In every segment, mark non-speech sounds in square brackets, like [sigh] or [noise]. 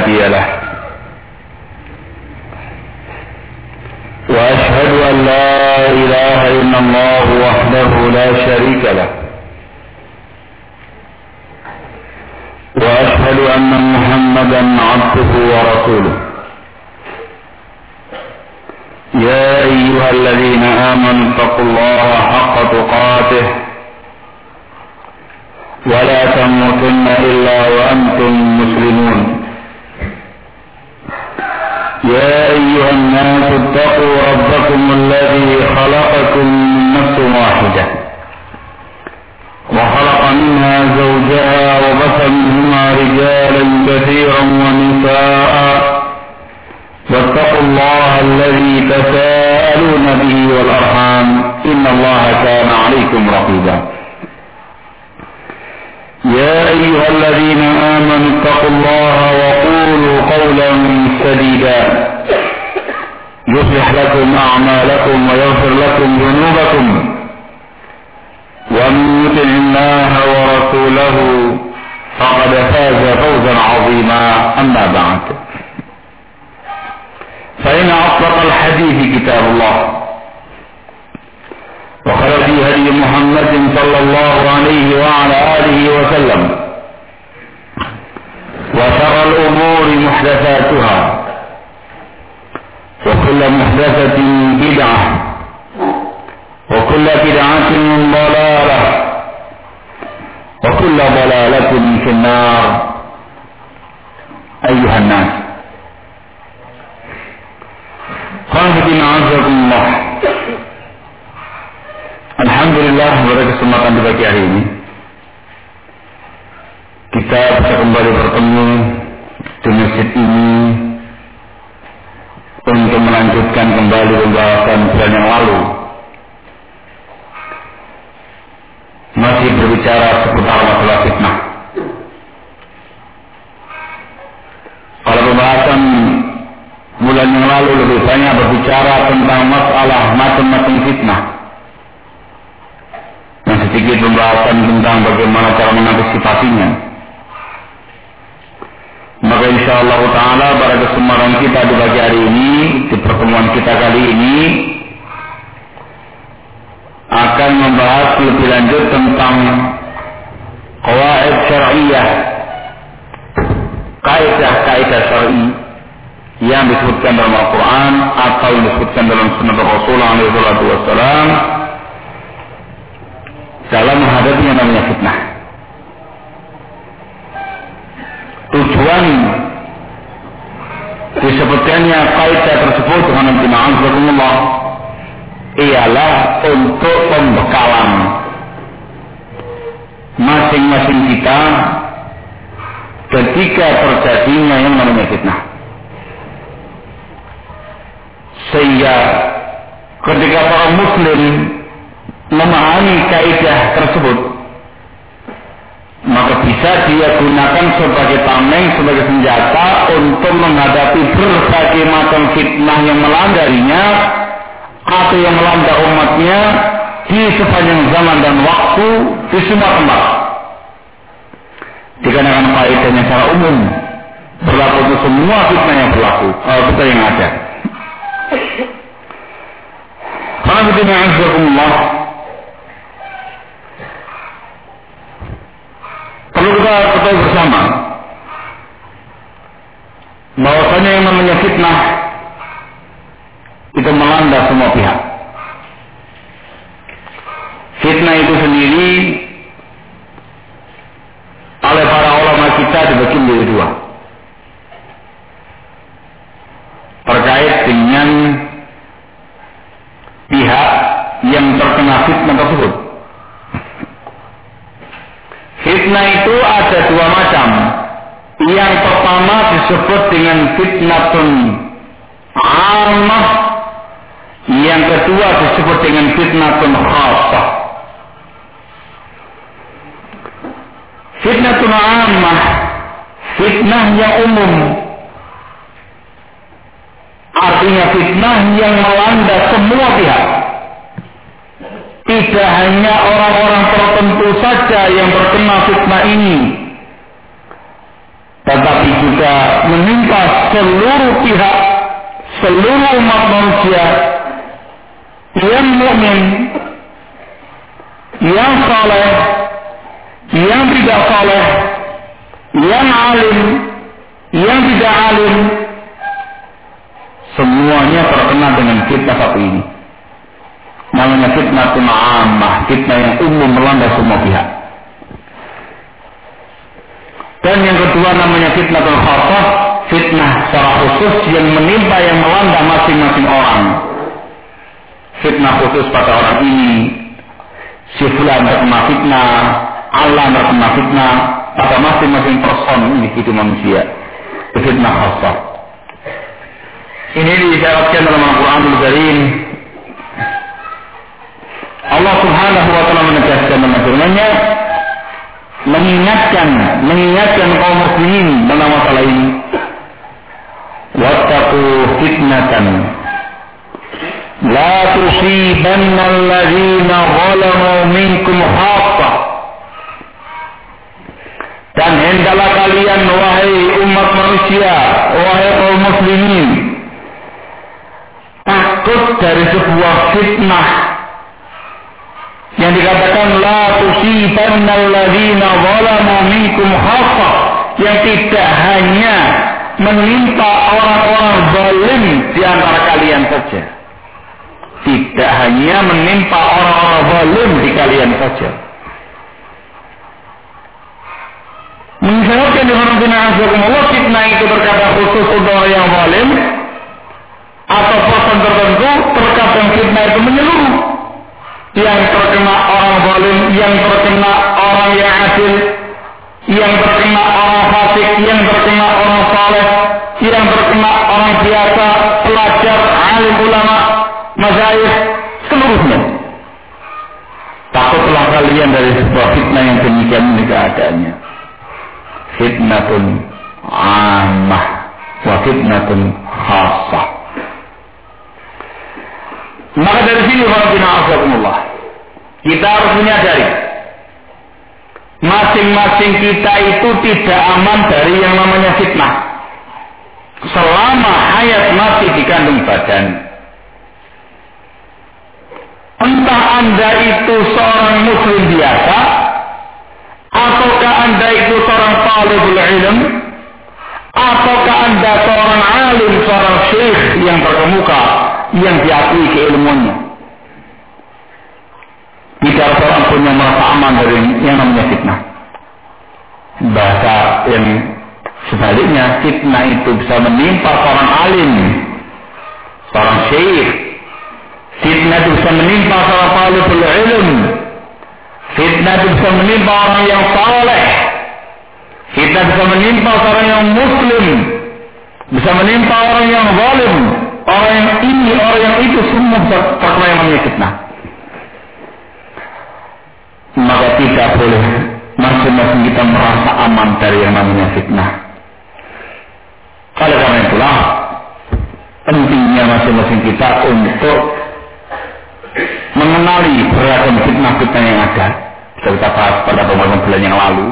هادي له ضلالة في النار أيها الناس خافدين عزكم الله Alhamdulillah pada kesempatan di pagi hari ini kita bisa kembali bertemu di masjid ini untuk melanjutkan kembali pembahasan bulan yang lalu Masih berbicara seputar masalah fitnah kalau pembahasan bulan yang lalu lebih banyak berbicara tentang masalah macam-macam fitnah dan sedikit pembahasan tentang bagaimana cara mengantisipasinya. Maka insya Allah Taala pada kesempatan kita di pagi hari ini, di pertemuan kita kali ini akan membahas lebih lanjut tentang kawaid syariah, kaidah-kaidah syar'i yang disebutkan dalam Al-Quran atau yang disebutkan dalam Sunnah Rasulullah SAW dalam menghadapi yang namanya fitnah. Tujuan disebutkannya kaidah tersebut dengan nanti ma'azakumullah ialah untuk pembekalan masing-masing kita ketika terjadinya yang namanya fitnah. Sehingga ketika para muslim memahami kaidah tersebut maka bisa dia gunakan sebagai tameng sebagai senjata untuk menghadapi berbagai macam fitnah yang melandarinya atau yang melanda umatnya di sepanjang zaman dan waktu di semua tempat dikarenakan kaidahnya secara umum berlaku untuk semua fitnah yang berlaku uh, fitnah yang ada. Karena yang perlu kita ketahui bersama bahwasanya yang namanya fitnah melanda semua pihak. Fitnah itu sendiri hendaklah kalian wahai umat manusia wahai kaum muslimin takut dari sebuah fitnah yang dikatakan la tusibanna alladziina zalamu minkum yang tidak hanya menimpa orang-orang zalim di antara kalian saja. Tidak hanya menimpa orang-orang zalim di kalian saja. Mengisyaratkan di mana Allah fitnah itu berkata khusus untuk orang yang zalim atau person tertentu terkadang fitnah itu menyeluruh yang terkena orang zalim, yang terkena orang yang adil, yang terkena orang fasik, yang terkena orang saleh, yang terkena orang biasa, pelajar, alim ulama, masyayikh, seluruhnya. Takutlah kalian dari sebuah fitnah yang demikian ini keadaannya. Fitnatun amah wa fitnatun khasah. Maka dari sini Allah kita harus menyadari masing-masing kita itu tidak aman dari yang namanya fitnah. Selama hayat masih dikandung badan. Entah Anda itu seorang muslim biasa ataukah Anda itu seorang talibul ilm ataukah Anda seorang alim, seorang syekh yang berkemuka yang diakui keilmuannya. Tidak seorang pun yang merasa aman dari yang namanya fitnah. Bahasa yang sebaliknya fitnah itu bisa menimpa seorang alim, seorang syekh. Fitnah itu bisa menimpa seorang talibul ilm. Fitnah itu bisa menimpa orang yang saleh. Fitnah bisa menimpa seorang yang muslim. Bisa menimpa orang yang zalim orang yang ini, orang yang itu semua terkena yang namanya fitnah. Maka tidak boleh masing-masing kita merasa aman dari yang namanya fitnah. Oleh karena itulah pentingnya masing-masing kita untuk mengenali beragam fitnah-fitnah yang ada. Bisa kita bahas pada beberapa bulan yang lalu.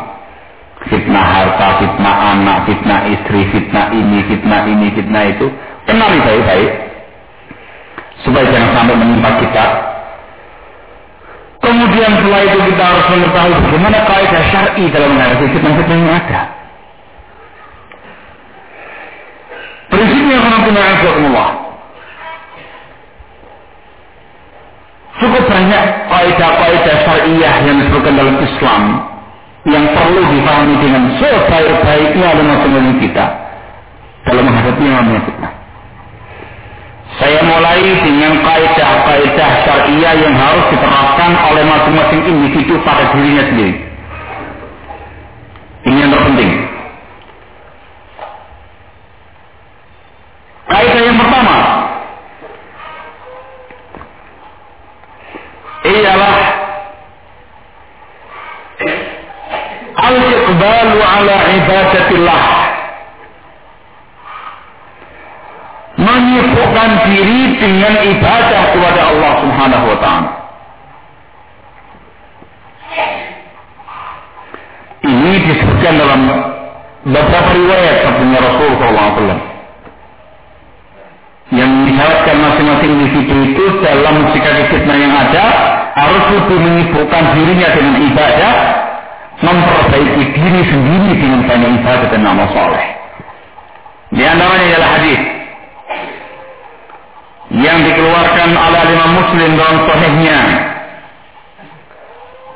Fitnah harta, fitnah anak, fitnah istri, fitnah ini, fitnah ini, fitnah itu Kenali baik-baik. Supaya jangan sampai menimpa kita. Kemudian setelah itu kita harus mengetahui bagaimana kaidah syar'i dalam menghadapi fitnah-fitnah yang ada. Prinsipnya Allah. Cukup banyak kaidah-kaidah syariah yang disebutkan dalam Islam yang perlu dipahami dengan sebaik-baiknya oleh masing kita dalam menghadapi yang kita. Saya mulai dengan kaidah-kaidah syariah yang harus diterapkan oleh masing-masing individu pada dirinya sendiri. Ini yang terpenting. Kaidah yang pertama, ialah al-iqbalu ala ibadatillah. Menyibukkan diri dengan ibadah kepada Allah Subhanahu wa taala. Ini disebutkan dalam beberapa riwayat sabdanya Rasul SAW yang mengisyaratkan masing-masing individu itu dalam sikap fitnah yang ada harus lebih menyibukkan dirinya dengan ibadah memperbaiki diri sendiri dengan banyak ibadah dan amal soleh. Di antaranya adalah hadis yang dikeluarkan oleh Imam Muslim dalam sahihnya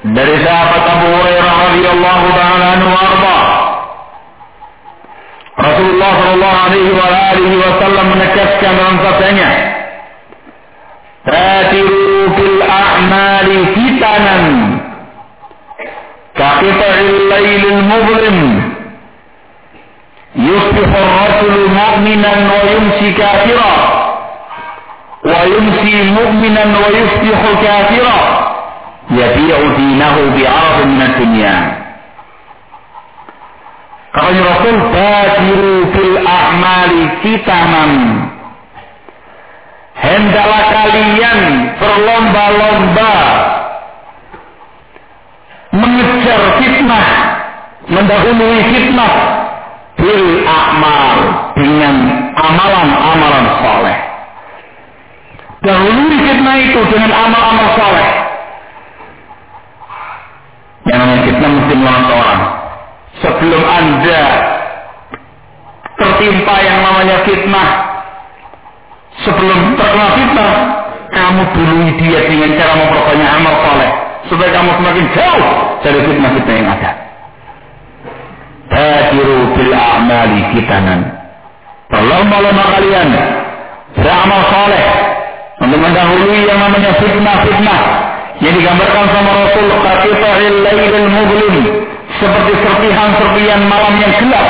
dari sahabat Abu Hurairah radhiyallahu taala anhu arba Rasulullah sallallahu alaihi wa alihi wasallam menegaskan dalam sabdanya Tatiru fil a'mali fitanan. Kaqita'il laylil mublim. Yusbihu ar-rajulu mu'minan wa yumsi kafira. Wa yumsi mu'minan wa yusbihu kafira. Yabi'u dinahu bi'arabin min dunya Kata Rasul, Badiru fil a'mali fitanan hendaklah kalian berlomba-lomba mengejar fitnah, mendahului fitnah bil amal dengan amalan-amalan soleh. Dahului fitnah itu dengan amal-amal soleh. Yang namanya fitnah mesti melawan orang. Sebelum anda tertimpa yang namanya fitnah, sebelum terkena fitnah, kamu dulu dia dengan cara memperbanyak amal soleh supaya kamu semakin jauh dari fitnah-fitnah yang ada. Badiru bil a'mali fitanan. Berlomba-lomba kalian beramal soleh untuk mendahului yang namanya fitnah-fitnah yang digambarkan sama Rasul Qatitahil Lailil Muglim seperti serpihan-serpihan malam yang gelap.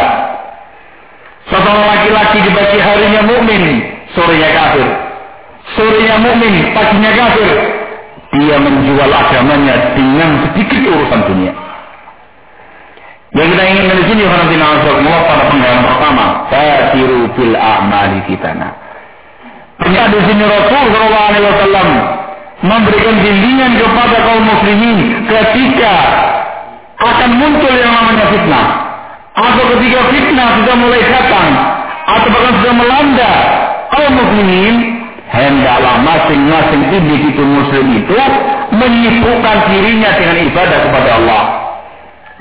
Seorang laki-laki di pagi harinya mukmin, sorenya kafir. Sorenya mukmin, paginya kafir. Dia menjual agamanya dengan sedikit urusan dunia. Yang kita ingin dari sini Allah pada penggalan pertama, Fatiru bil a'mali kitana. Ternyata di sini Rasul Sallallahu Alaihi Wasallam memberikan bimbingan kepada kaum muslimin ketika akan muncul yang namanya fitnah. Atau ketika fitnah sudah mulai datang, atau bahkan sudah melanda kaum muslimin, hendaklah masing-masing individu muslim itu menyibukkan dirinya dengan ibadah kepada Allah.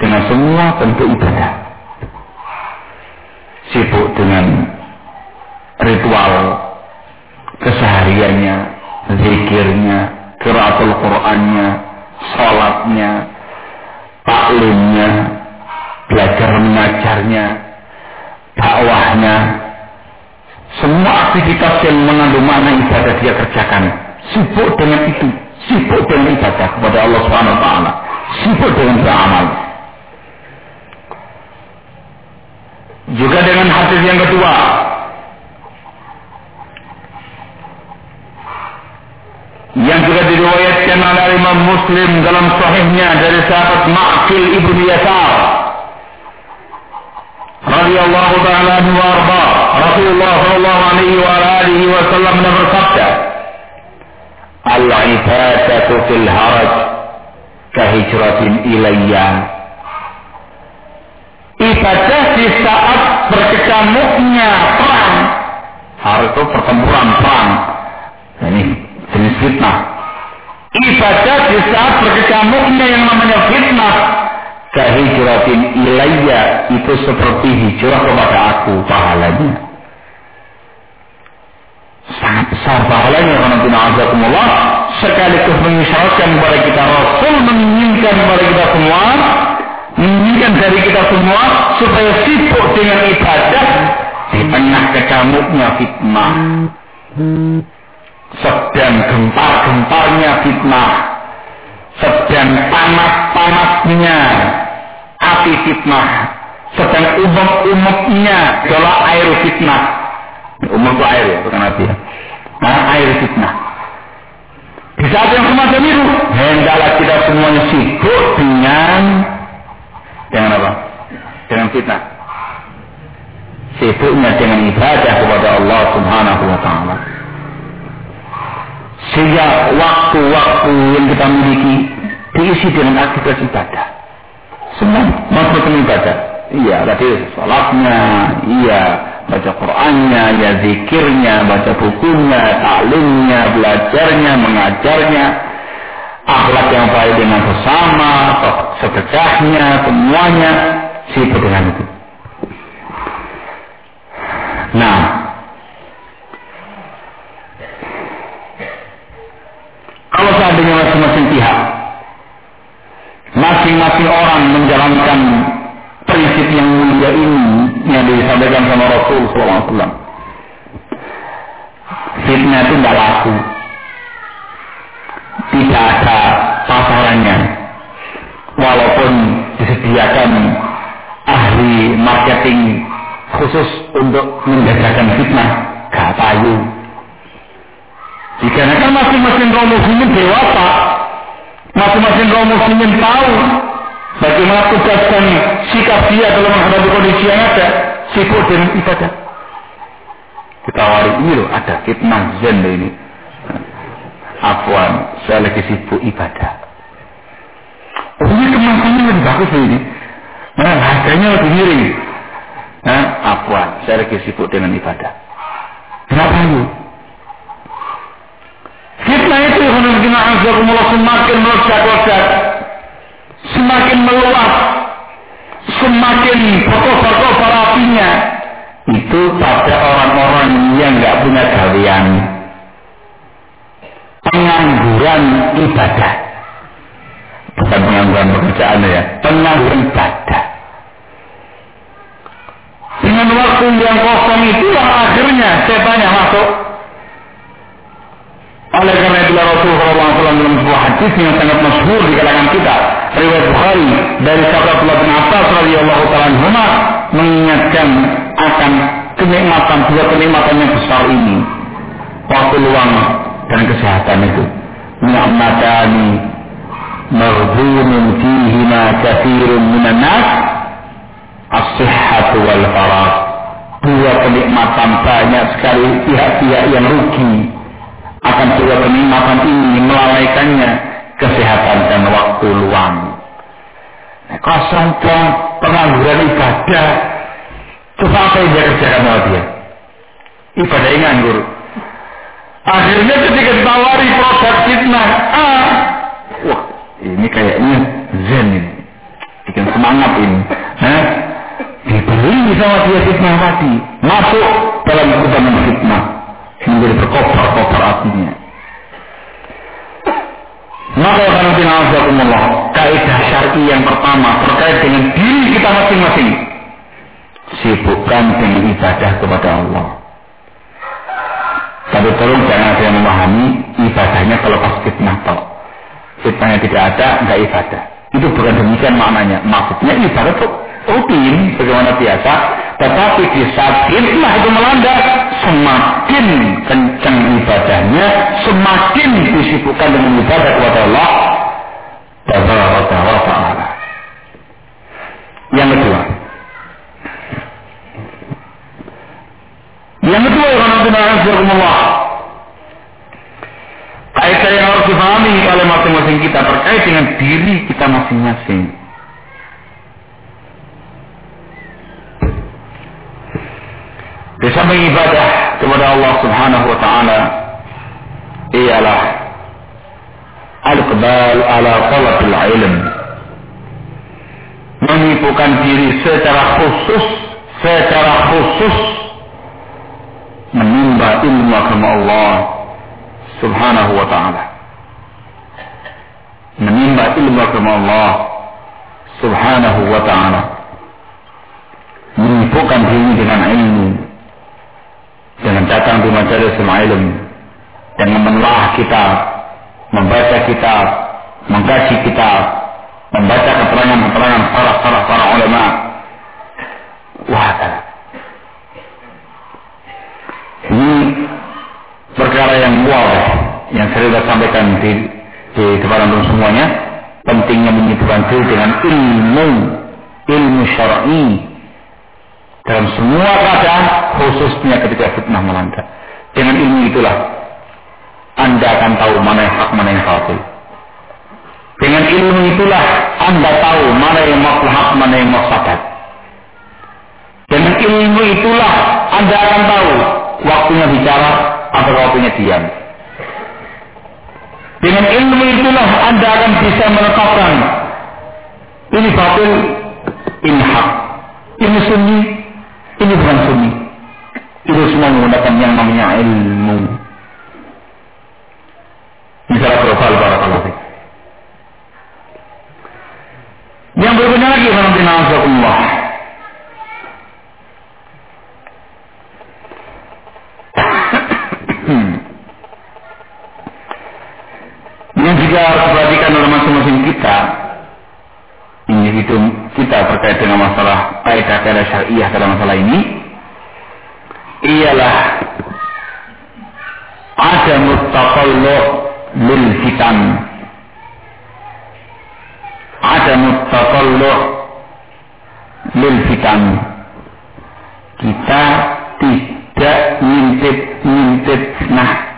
Dengan semua bentuk ibadah. Sibuk dengan ritual kesehariannya, zikirnya, kiraatul Qur'annya, salatnya, taklimnya, belajar mengajarnya, dakwahnya, semua aktivitas yang mengandung makna ibadah dia kerjakan. Sibuk dengan itu, sibuk dengan ibadah kepada Allah Subhanahu wa taala, sibuk dengan beramal. Juga dengan hadis yang kedua, yang juga diriwayatkan oleh Imam Muslim dalam sahihnya dari sahabat Ma'qil ibnu Yasar radhiyallahu taala anhu arba Rasulullah sallallahu alaihi wa alihi wasallam bersabda Ibadah di saat berkecamuknya perang Harus itu pertempuran perang Ini jenis fitnah. Ibadah di saat berkecamuknya yang namanya fitnah. Kehijratin ilayya itu seperti hijrah kepada aku pahalanya. Sangat besar pahalanya azakumullah. Sekaligus mengisyaratkan kepada kita Rasul menginginkan kepada kita semua menginginkan dari kita semua supaya sibuk dengan ibadah di tengah kecamuknya fitnah sedang gempar-gemparnya fitnah, sedang panas-panasnya api fitnah, sedang umum-umumnya adalah air fitnah. Umum itu air ya, bukan api ya. Nah, air fitnah. Di saat yang semacam itu, hendaklah kita semuanya sibuk dengan dengan apa? fitnah. Sibuknya dengan ibadah kepada Allah Subhanahu wa taala. Sehingga waktu-waktu yang kita miliki diisi dengan aktivitas ibadah. Semua masuk ibadah. Iya, tadi salatnya, iya, baca Qur'annya, ya zikirnya, baca bukunya, taklimnya, belajarnya, mengajarnya, akhlak yang baik dengan sesama, sedekahnya, semuanya sibuk dengan itu. Nah, Rasul SAW. Fitnah itu tidak laku. Tidak ada pasarannya. Walaupun disediakan ahli marketing khusus untuk menjajakan fitnah. Gak payu. Dikarenakan masing-masing kaum muslimin dewasa. Masing-masing kaum muslimin tahu Bagaimana tugas dan sikap dia dalam menghadapi kondisi yang ada. Sibuk dengan ibadah. Kita wari ini loh, ada fitnah zen ini. Afwan, saya lagi sibuk ibadah. Oh ini kemasannya lebih bagus ini. Nah, harganya lebih miring. Nah, afwan, saya lagi sibuk dengan ibadah. Kenapa itu? Fitnah itu yang semakin meledak-ledak semakin meluas, semakin kotor-kotor apinya, itu pada orang-orang yang nggak punya gawean. Pengangguran ibadah. Bukan pengangguran pekerjaan ya, pengangguran ibadah. Dengan waktu yang kosong itu yang akhirnya setannya masuk oleh karena itu Rasulullah SAW dalam sebuah hadis yang sangat masyhur di kalangan kita, riwayat Bukhari dari sahabat Abdullah bin Abbas radhiyallahu taala mengingatkan akan kenikmatan dua kenikmatan yang besar ini. Waktu luang dan kesehatan itu. Ni'matani maghbunun fihima kathirun minan nas as-sihhatu wal farah. Dua kenikmatan banyak sekali pihak-pihak yang rugi akan dua kenikmatan ini melalaikannya kesehatan dan waktu luang. Nah, kosong pengangguran ibadah. Coba apa yang dia kerjakan sama dia? Ibadah yang nganggur. Akhirnya ketika ditawari produk fitnah, ah, wah ini kayaknya zen ini. Bikin semangat ini. Nah, dibeli sama dia fitnah tadi. Masuk dalam kubangan fitnah menjadi berkobar-kobar apinya. Maka akan Allah kaidah syar'i yang pertama terkait dengan diri kita masing-masing. Sibukkan dengan ibadah kepada Allah. Tapi tolong jangan yang memahami ibadahnya kalau pas fitnah toh. Fitnahnya tidak ada, enggak ibadah. Itu bukan demikian maknanya. Maksudnya ibadah itu rutin bagaimana biasa, tetapi di saat fitnah itu melanda, semakin kencang ibadahnya, semakin disibukkan dengan ibadah kepada Allah. Tabaraka wa ta'ala. Yang kedua. Yang kedua, Allah. Kaitan yang harus dipahami oleh masing-masing kita terkait dengan diri kita masing-masing. Di samping ibadah kepada Allah Subhanahu wa taala ialah al-qbal ala talabil ilm. Menyibukkan diri secara khusus, secara khusus menimba ilmu agama Allah Subhanahu wa taala. Menimba ilmu agama Allah Subhanahu wa taala. Menyibukkan diri dengan ilmu dengan datang di majelis ilmu. Dengan menelaah kitab, membaca kitab, mengkaji kitab, membaca keterangan-keterangan para para para ulama. Wah, ini perkara yang mual yang saya sudah sampaikan di, di depan untuk semuanya. Pentingnya menyibukkan diri dengan ilmu ilmu syar'i dalam semua keadaan khususnya ketika fitnah melanda. Dengan ilmu itulah Anda akan tahu mana yang hak, mana yang batil. Dengan ilmu itulah Anda tahu mana yang maslahat, mana yang maslahat. Dengan ilmu itulah Anda akan tahu waktunya bicara atau waktunya diam. Dengan ilmu itulah Anda akan bisa menetapkan ini batil, ini hak, ini sunni, ini bukan sunni. Itu semua menggunakan yang namanya ilmu. Misalnya profil para kalau Yang berikutnya lagi Allah. Hmm. Yang juga individu kita terkait dengan masalah kaidah-kaidah syariah dalam masalah ini ialah ada mustaqallu lil fitan. Ada mustaqallu lil fitan. Kita tidak ngintip-ngintip nah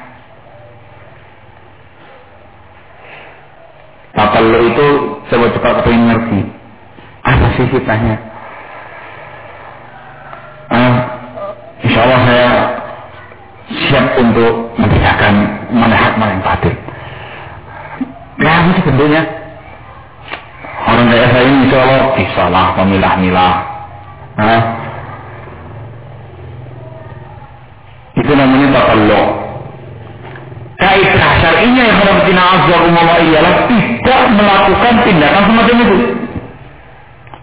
Tatallu itu coba cepat pengen ngerti apa sih fitnahnya? Ah, insya Allah saya siap untuk membedakan mana hak mana yang batil apa sih tentunya orang kayak saya ini insya Allah bisa lah memilah-milah nah, itu namanya tatallu kaidah syar'inya yang harus Allah ialah tidak melakukan tindakan semacam itu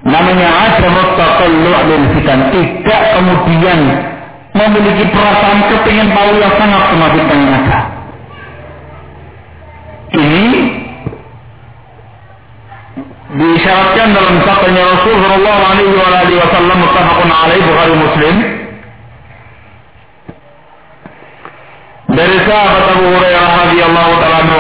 namanya ada taqallu' lil fitan tidak kemudian memiliki perasaan kepingin tahu yang sangat sama fitnah yang ada. Ini disyaratkan dalam sabdanya Rasul sallallahu alaihi wasallam muttafaqun alaihi Bukhari Muslim. Dari sahabat Abu Hurairah radhiyallahu taala anhu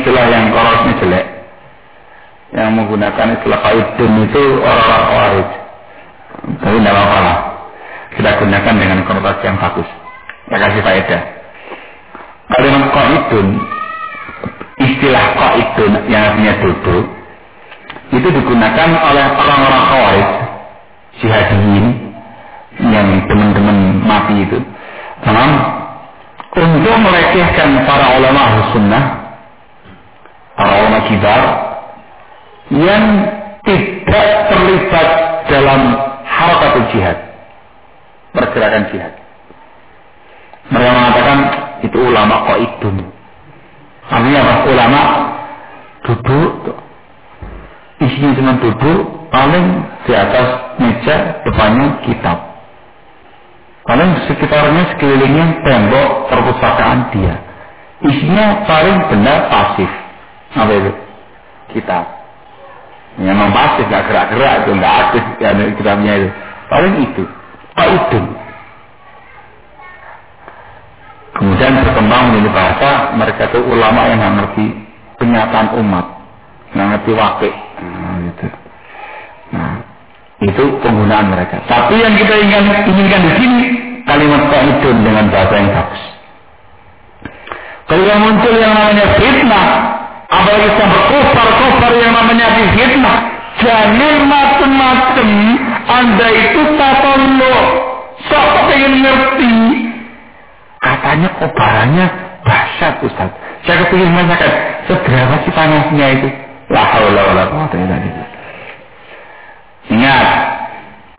istilah yang korosnya jelek. Yang menggunakan istilah qaidun itu orang-orang khawarij. Tapi tidak apa-apa kita gunakan dengan konotasi yang bagus. Saya kasih faedah. Kalimat qaidun, istilah qaidun yang artinya duduk, itu digunakan oleh orang-orang khawarij, jihadiyin, yang teman-teman mati itu. Tamam? Untuk melecehkan para ulama sunnah, para ulama kibar, yang tidak terlibat dalam harakat jihad pergerakan jihad. Mereka mengatakan itu ulama qaidun. Artinya apa? Ulama duduk, isinya cuma duduk, paling di atas meja, depannya kitab. Paling sekitarnya sekelilingnya tembok perpustakaan dia. Isinya paling benda pasif. Apa itu? Kitab. Ya, memang pasif, nggak gerak-gerak itu, nggak aktif ya, kitabnya itu. Paling itu. Pak itu. Kemudian berkembang menjadi bahasa mereka itu ulama yang nggak ngerti kenyataan umat, nggak ngerti wakil. Nah, gitu. Nah, itu penggunaan mereka. Tapi yang kita inginkan, inginkan di sini kalimat qaidun dengan bahasa yang bagus. Kalau muncul yang namanya fitnah, apalagi sampai kufar-kufar yang namanya fitnah, jangan macam-macam anda itu lo sok pengen ngerti. Katanya kobarannya dahsyat Ustaz. Saya kepingin menanyakan, seberapa sih panasnya itu? La quwata illa billah. Ingat,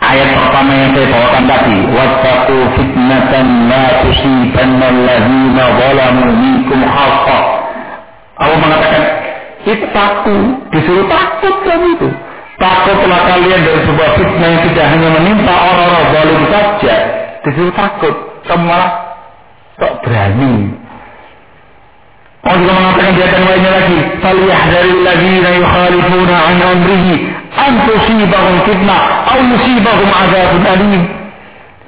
ayat pertama yang saya bawakan tadi, wattaqu fitnatan la tusibanna alladziina zalamu minkum khassa. Allah mengatakan, "Ittaqu," disuruh takut kamu itu. Takutlah kalian dari sebuah fitnah yang tidak hanya menimpa orang-orang zalim saja, disuruh takut. Kamu malah kok berani Allah juga mengatakan di ayat lainnya lagi, "Falyahdharil ladzina yukhalifuna an amrihi an tusibahum fitnah aw yusibahum adzabun alim."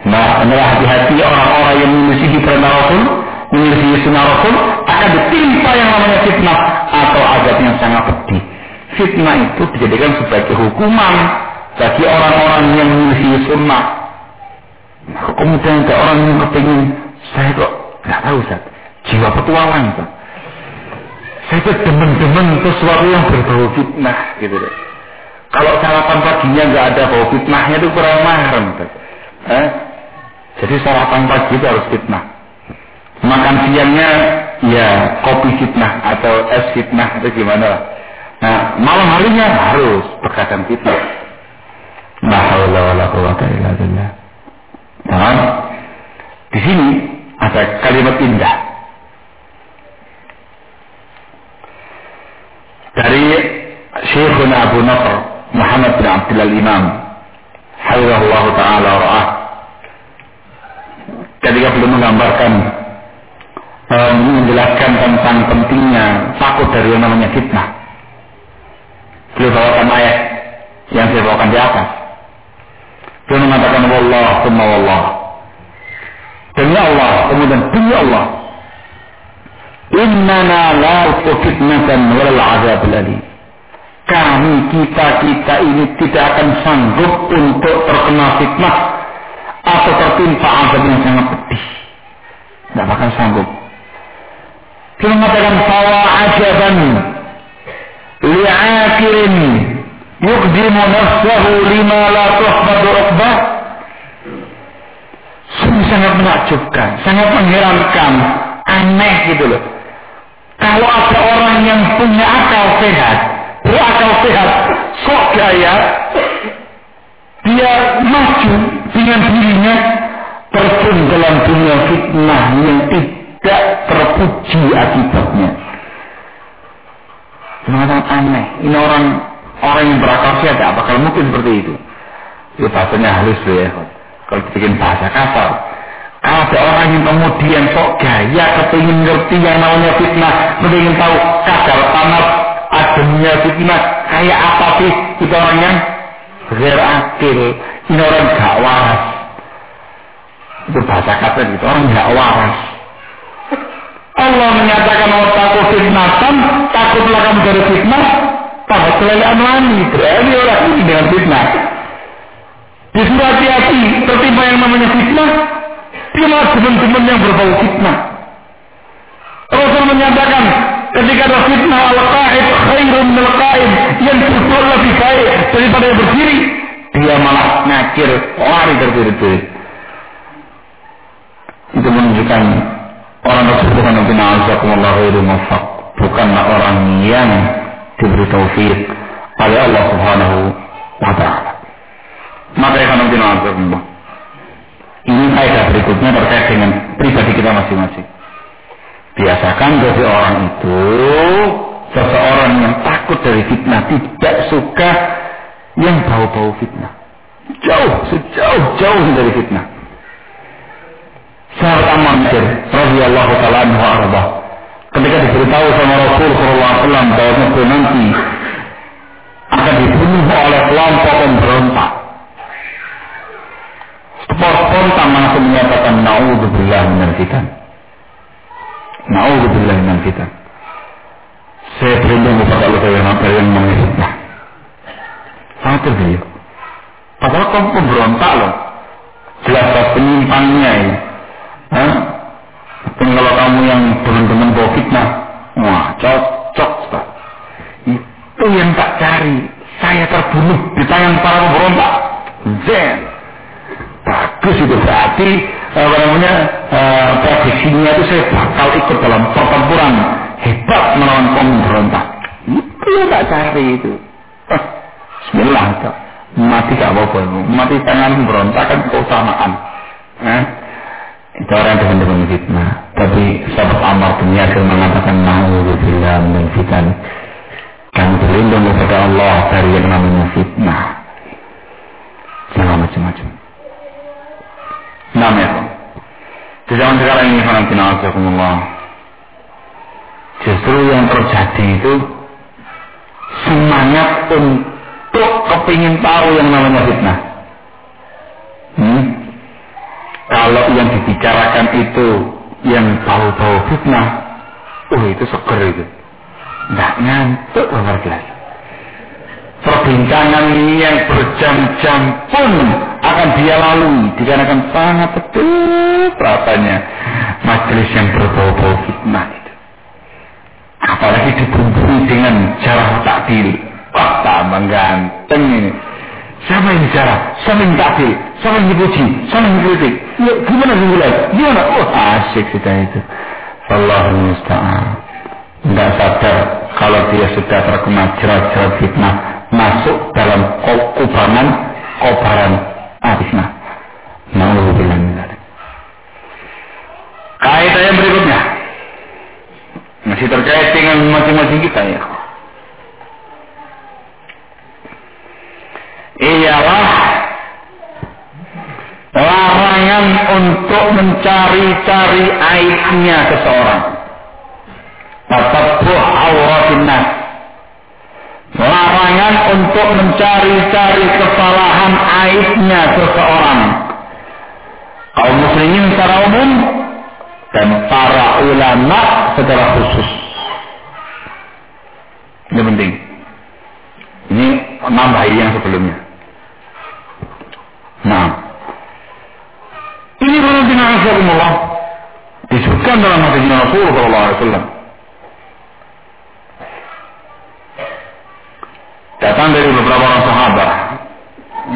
Nah, adalah hati-hati orang-orang yang menyelisihi perintah Rasul, menyelisihi sunnah Rasul, akan ditimpa yang namanya fitnah atau azab yang sangat pedih. Fitnah itu dijadikan sebagai hukuman bagi orang-orang yang menyelisihi sunnah. Nah, kemudian ada orang yang kepingin, saya kok nggak tahu Ustaz, jiwa petualang Ustaz saya itu demen-demen sesuatu yang berbau fitnah gitu deh. Kalau sarapan paginya nggak ada bau fitnahnya itu kurang mahram. Eh? Jadi sarapan pagi itu harus fitnah. Makan siangnya ya kopi fitnah atau es fitnah itu gimana lah. Nah malam harinya harus perkataan fitnah. La haula wala. Nah, di sini ada kalimat indah dari Syekhuna Abu Nasr Muhammad bin Abdullah Imam Hayrullah Ta'ala ra'ah ketika belum menggambarkan um, menjelaskan tentang pentingnya takut dari yang namanya fitnah beliau bawakan ayat yang saya bawakan di atas beliau mengatakan Wallah Summa Wallah demi Allah kemudian demi Allah Innana la fitnatan walal azab alim. Kami kita-kita ini tidak akan sanggup untuk terkena fitnah atau tertimpa azab yang sangat pedih. Tidak akan sanggup. Kita mengatakan fawa ajaban li'akirin yukdimu nafsahu lima la tuhbadu uqbah sungguh sangat menakjubkan, sangat mengherankan, aneh gitu loh. Kalau ada orang yang punya akal sehat, berakal sehat, sok gaya, dia maju dengan dirinya terjun dalam dunia fitnah yang tidak terpuji akibatnya. Mengatakan aneh, ini orang orang yang berakal sehat tidak bakal mungkin seperti itu. Ya bahasanya halus ya. Kalau bikin bahasa kasar, ada orang yang kemudian sok gaya kepingin ngerti yang namanya fitnah, kepingin tahu kadar panas ademnya fitnah kayak apa sih itu orang yang berakil, ini orang gak waras. Itu bahasa kata gitu, orang gak waras. Allah menyatakan mau takut fitnatan, takutlah kamu dari fitnah, pada kelelahan wani, berani orang ini dengan fitnah. Disuruh hati-hati, tertimpa yang namanya fitnah, Itulah teman-teman yang berbau fitnah. Rasul menyatakan ketika ada fitnah al-qaid khairun al-qaid yang duduk lebih baik daripada yang berdiri dia malah ngakir lari berdiri-diri itu menunjukkan orang tersebut bukan bukanlah orang yang diberi taufik oleh Allah subhanahu wa ta'ala maka Nabi Na'azakumullah ini kaidah berikutnya terkait dengan pribadi kita masing-masing. Biasakan dari orang itu seseorang yang takut dari fitnah, tidak suka yang bau-bau fitnah. sejauh sejauh-jauh dari fitnah. Sahabat Ammar Mesir, radhiyallahu taala anhu arba. Ketika diberitahu sama Rasul sallallahu alaihi wasallam bahwa nanti akan dibunuh oleh kelompok pemberontak. Spontan langsung menyatakan naudzubillah minal fitan. Naudzubillah minal fitan. Saya berlindung kepada Allah yang dari yang memfitnah. Khawatir beliau. Padahal kamu pemberontak loh. Jelas penyimpangnya ini. Dan kalau kamu yang teman-teman bawa fitnah, wah cocok. Ustaz. Itu yang tak cari. Saya terbunuh di tangan para pemberontak. Zen. Bagus itu berarti apa namanya uh, prediksinya itu saya bakal ikut dalam pertempuran hebat melawan pemberontak. Itu yang tak cari itu. Bismillah. Mati gak apa-apa. Mati tangan pemberontak kan keutamaan. Eh? Itu orang dengan fitnah. Tapi sahabat Amar bin Yasir mengatakan Na'udzubillah min fitan. Kami berlindung kepada Allah dari yang namanya fitnah. Jangan macam-macam. Nama itu. Di zaman sekarang ini, Allah. Justru yang terjadi itu semangat untuk kepingin tahu yang namanya fitnah. Hmm? Kalau yang dibicarakan itu yang tahu-tahu fitnah, oh itu seger itu. Tidak ngantuk luar biasa. Perbincangan ini yang berjam-jam pun akan dia lalui dikarenakan sangat betul rasanya majelis yang berbau-bau fitnah itu. Apalagi dibumbui dengan cara takdir. Wah, tambah ganteng ini. Siapa yang bicara? Siapa yang takdir? Siapa yang dipuji? Siapa yang dikritik? Ya, gimana dimulai? Gimana? Oh, asik kita itu. Allah musta'an. Tidak sadar kalau dia sudah terkena jerat-jerat fitnah masuk dalam kubaran kobaran fitnah. Nauzubillah min Kaitan yang berikutnya masih terkait dengan masing-masing kita ya. Ialah larangan untuk mencari-cari aibnya seseorang. Tatabbuh auratin Larangan untuk mencari-cari kesalahan aibnya seseorang. Kaum muslimin secara umum dan para ulama secara khusus. Ini penting. Ini nambah yang sebelumnya. Nah, ini benar-benar Allah disebutkan dalam hadis Rasulullah SAW. Datang dari beberapa orang sahabat.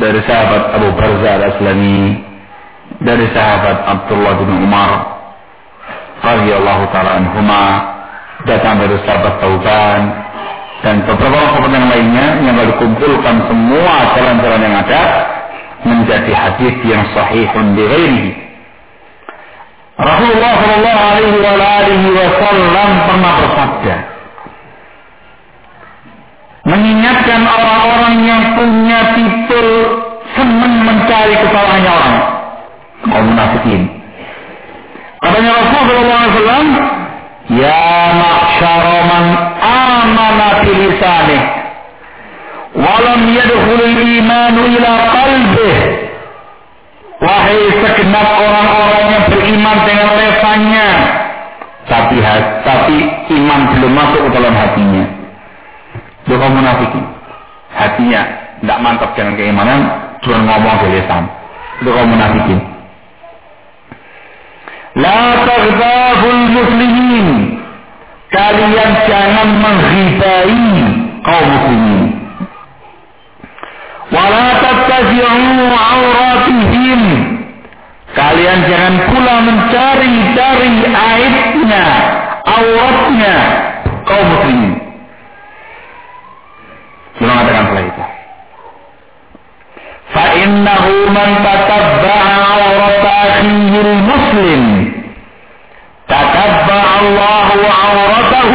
Dari sahabat Abu Barzah al-Aslami. Dari sahabat Abdullah bin Umar. radhiyallahu ta'ala anhuma. Datang dari sahabat Tauban. Dan beberapa sahabat yang lainnya yang dikumpulkan semua jalan-jalan yang ada menjadi hadis yang sahihun di ghairihi. Rasulullah Shallallahu Alaihi Wasallam pernah bersabda, mengingatkan orang-orang yang punya tipe senang mencari kesalahannya orang. Kaum munafikin. Katanya Rasulullah SAW ya ma'syara man amana bilisanih walam yadkhulul imanu ila qalbih wahai segenap orang-orang yang beriman dengan lesannya tapi tapi iman belum masuk ke dalam hatinya itu kaum munafikin. Hatinya tidak mantap dengan keimanan, cuma ngomong di lisan. Itu kaum munafikin. La taghdabul muslimin. Kalian jangan menghibai kaum muslimin. Wala tattabi'u auratihim. Kalian jangan pula mencari dari aibnya, auratnya kaum muslimin. Dia mengatakan setelah itu. فَإِنَّهُ مَنْ تَتَبَّعَ عَوْرَةَ أَخِيهِ الْمُسْلِمِ تَتَبَّعَ اللَّهُ عَوْرَتَهُ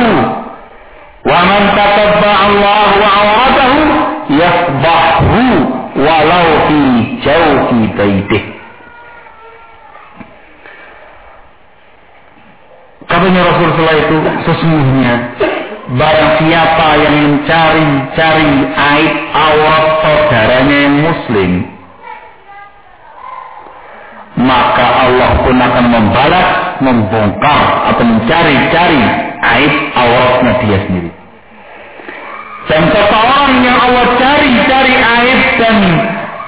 وَمَنْ تَتَبَّعَ اللَّهُ عَوْرَتَهُ walau fi jaufi baitih. Katanya Rasulullah itu sesungguhnya barang siapa yang mencari-cari aib awal saudaranya yang muslim maka Allah pun akan membalas membongkar atau mencari-cari aib awalnya dia sendiri. Dan seseorang yang Allah cari-cari aib dan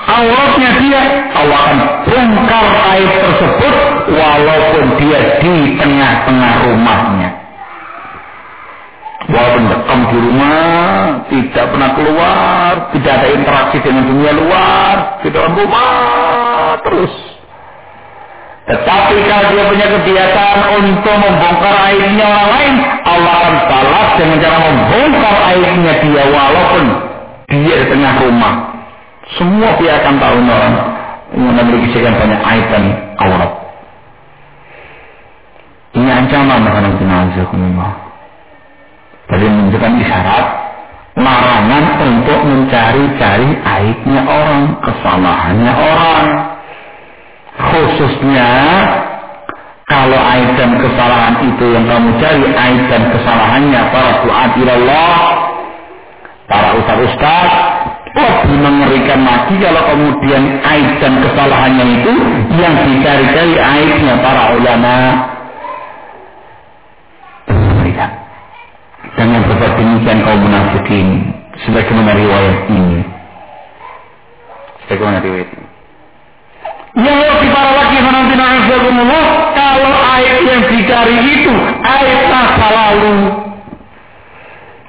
awalnya dia, Allah akan bongkar aib tersebut walaupun dia di tengah-tengah rumahnya. Walaupun dekam di rumah, tidak pernah keluar, tidak ada interaksi dengan dunia luar, di dalam rumah terus tetapi kalau dia punya kebiasaan untuk membongkar aibnya orang lain, Allah akan balas dengan cara aibnya dia walaupun dia di tengah rumah. Semua dia akan tahu orang yang memiliki sekian banyak aib dan aurat. Ini ancaman karena Allah. Jadi menunjukkan isyarat larangan untuk mencari-cari aibnya orang, kesalahannya orang khususnya kalau dan kesalahan itu yang kamu cari dan kesalahannya para tuat ilallah para ustaz-ustaz lebih mengerikan lagi kalau kemudian dan kesalahannya itu yang dicari-cari aibnya para ulama? Mengerikan yang berbuat demikian kaum munafikin. Sebagaimana riwayat ini. Sebagaimana riwayat ini yang lebih parah lagi menanti na'azakumullah kalau air yang dicari itu air masa lalu.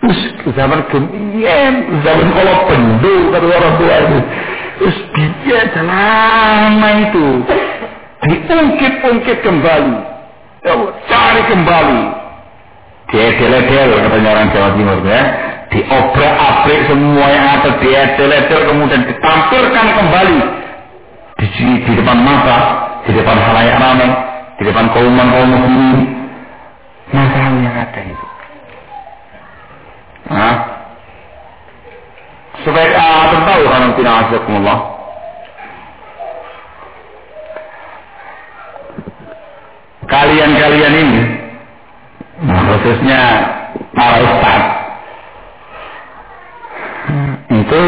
Terus zaman kemudian, zaman kalau pendu kata orang tua itu. Terus dia lama itu diungkit-ungkit kembali. Cari kembali. Dia deledel katanya orang Jawa Timur ya. Diobrak-abrik semua yang ada dia deledel kemudian ditampilkan kembali di, sini, di depan mata, di depan halayak ramai, di depan kaum kaum muslimin. Masalah yang ada itu. Nah, supaya uh, tahu kalau tidak asyikkumullah. Kalian-kalian ini, nah, khususnya para ustaz, itu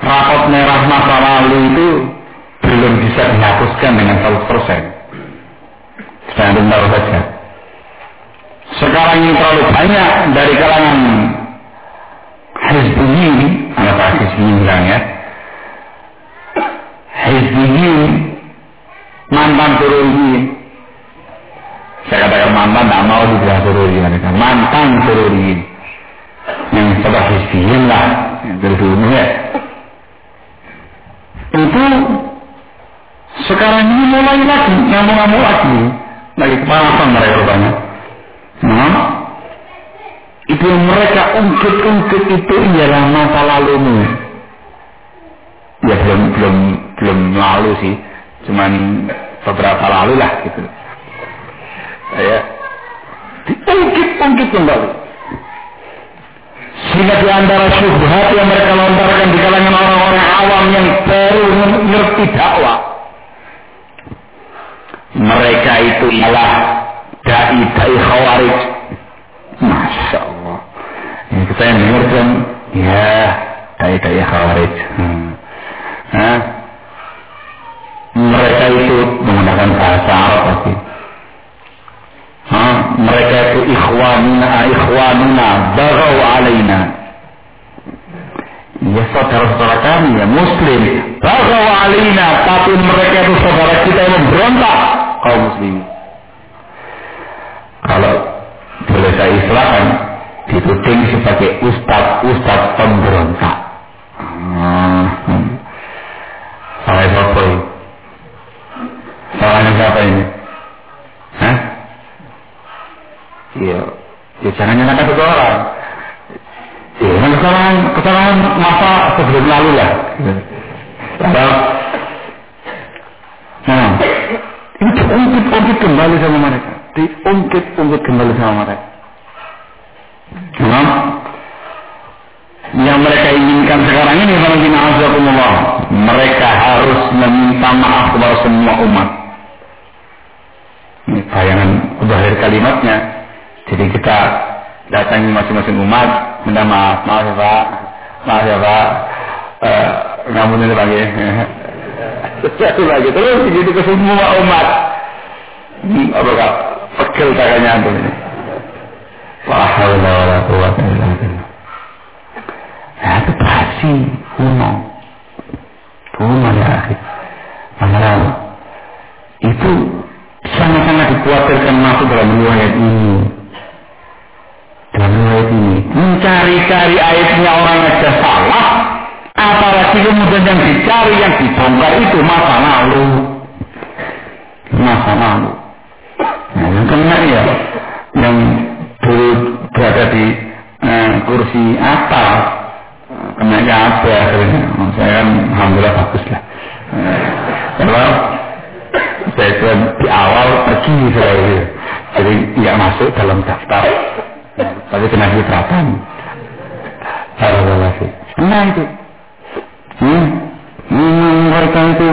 rapot merah masa lalu itu belum bisa dihapuskan dengan 100%. Saya tahu saja. Sekarang ini terlalu banyak dari kalangan Hizbiyin, anak Pak Hizbiyin bilang ya. Hizbiyin, mantan teroris. Saya katakan mantan, tidak mau dibilang teroris. Mantan teroris. Yang sebab Hizbiyin lah, dari dulu ya. Itu sekarang ini mulai lagi, ngamuk-ngamuk lagi. Lagi kepanasan mereka rupanya. Nah, itu yang mereka ungkit-ungkit itu ialah masa lalumu. Ya belum belum belum lalu sih, cuman beberapa lalu lah gitu. Ya, diungkit-ungkit kembali. Sehingga di antara syubhat yang mereka lontarkan di kalangan orang-orang awam yang baru mengerti dakwah mereka itu ialah dai-dai khawarij. Masya Allah. Ini kita yang dengar kan, ya dai-dai khawarij. Hmm. Mereka itu menggunakan bahasa Arab pasti. Mereka itu ikhwanuna, ikhwanuna, bagau alaina. Ya saudara-saudara kami ya muslim. Bagau alaina. Tapi mereka itu saudara kita yang memberontak kaum muslimin. Kalau boleh saya istilahkan, dituding sebagai ustad-ustad pemberontak. Hmm. Siapa ini? Salahnya siapa ini? Hah? Iya, ya jangan nyalakan satu orang. Ya, kesalahan, kesalahan masa sebelum lalu lah. Nah, ini diungkit-ungkit kembali sama mereka. Diungkit-ungkit kembali sama mereka. Nah, yang mereka inginkan sekarang ini mereka harus meminta maaf kepada semua umat. Ini bayangan dari kalimatnya. Jadi kita datangi masing-masing umat minta maaf. Maaf ya pak. Maaf ya pak. Uh, namun ini lagi satu lagi terus begitu ke semua umat. Hmm, apakah pegel tangannya antum ini. Haula wala quwwata illa nah itu basi kuno. Kuno ya akhi. Malah itu sangat-sangat dikhawatirkan masuk dalam riwayat ini. Dalam riwayat ini. Mencari-cari ayatnya orang aja salah apalagi kemudian yang dicari yang dibongkar itu masa lalu. Masa lalu. Nah yang kena ya yang dulu berada di eh, kursi atas kena apa? Akhirnya oh, saya kan alhamdulillah bagus lah. Eh, kalau saya itu di awal pergi saya itu jadi tidak masuk dalam daftar. Tapi kena hidratan. Alhamdulillah nah itu hmm? Hmm, mereka itu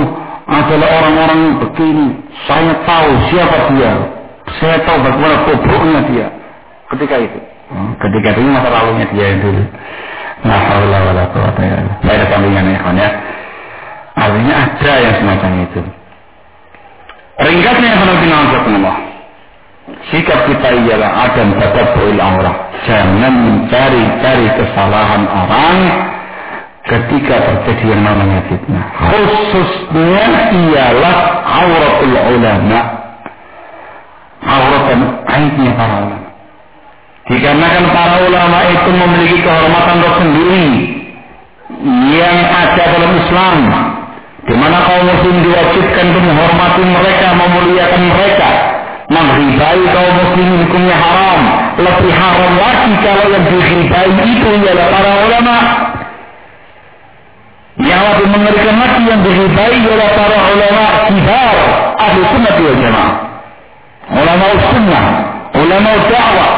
adalah orang-orang begini saya tahu siapa dia saya tahu bagaimana bobroknya dia ketika itu hmm, ketika itu masa lalunya dia dulu Nah, Allah illa billah. Saya ada kambingan ya, ya. Artinya ada yang semacam itu. Ringkasnya Allah. Sikap kita ialah adam tadabbul aurah. Jangan mencari-cari kesalahan orang ketika terjadi yang namanya fitnah. Khususnya ialah auratul ulama. Aurat dan aibnya para ulama. Dikarenakan para ulama itu memiliki kehormatan tersendiri yang ada dalam Islam di mana kaum muslim diwajibkan untuk menghormati mereka, memuliakan mereka. Menghibai kaum muslim hukumnya haram. Lebih haram lagi kalau yang dihibai itu ialah para ulama. Yang lebih mengerikan lagi yang dihibai ialah para ulama kibar ahli sunnah wal jamaah. Ulama sunnah, ulama dakwah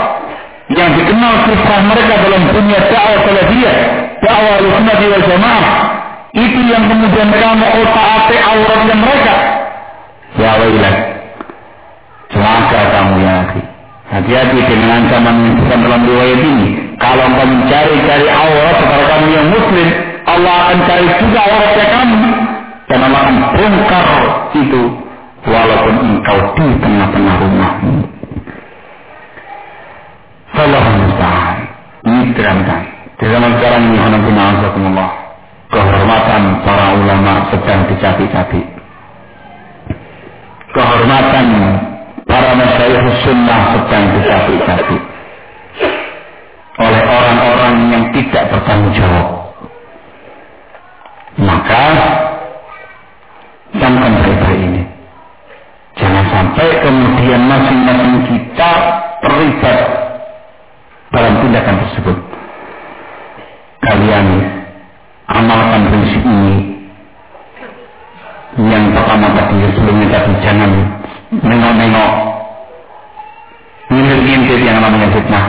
yang dikenal kisah mereka dalam dunia dakwah salafiyah, dakwah ahli sunnah wal jamaah itu yang kemudian kamu otak-atik auratnya mereka. Ya wailah. Celaka kamu ya akhi. Hati-hati dengan ancaman yang dalam riwayat ini. Kalau engkau mencari-cari aurat kepada kamu yang muslim, Allah akan cari juga auratnya kamu. Dan Allah akan bongkar itu walaupun engkau di tengah-tengah rumahmu. Allah musta'an. Ini dirasakan. Di zaman sekarang ini, Allah kehormatan para ulama sedang dicapi-capi. Kehormatan para masyayikh sunnah sedang dicapi-capi oleh orang-orang yang tidak bertanggung jawab. Maka camkan baik ini. Jangan sampai kemudian masing-masing kita terlibat dalam tindakan tersebut. Kalian amalkan prinsip ini yang pertama tadi sebelumnya tadi jangan nengok-nengok ngintip-ngintip yang namanya fitnah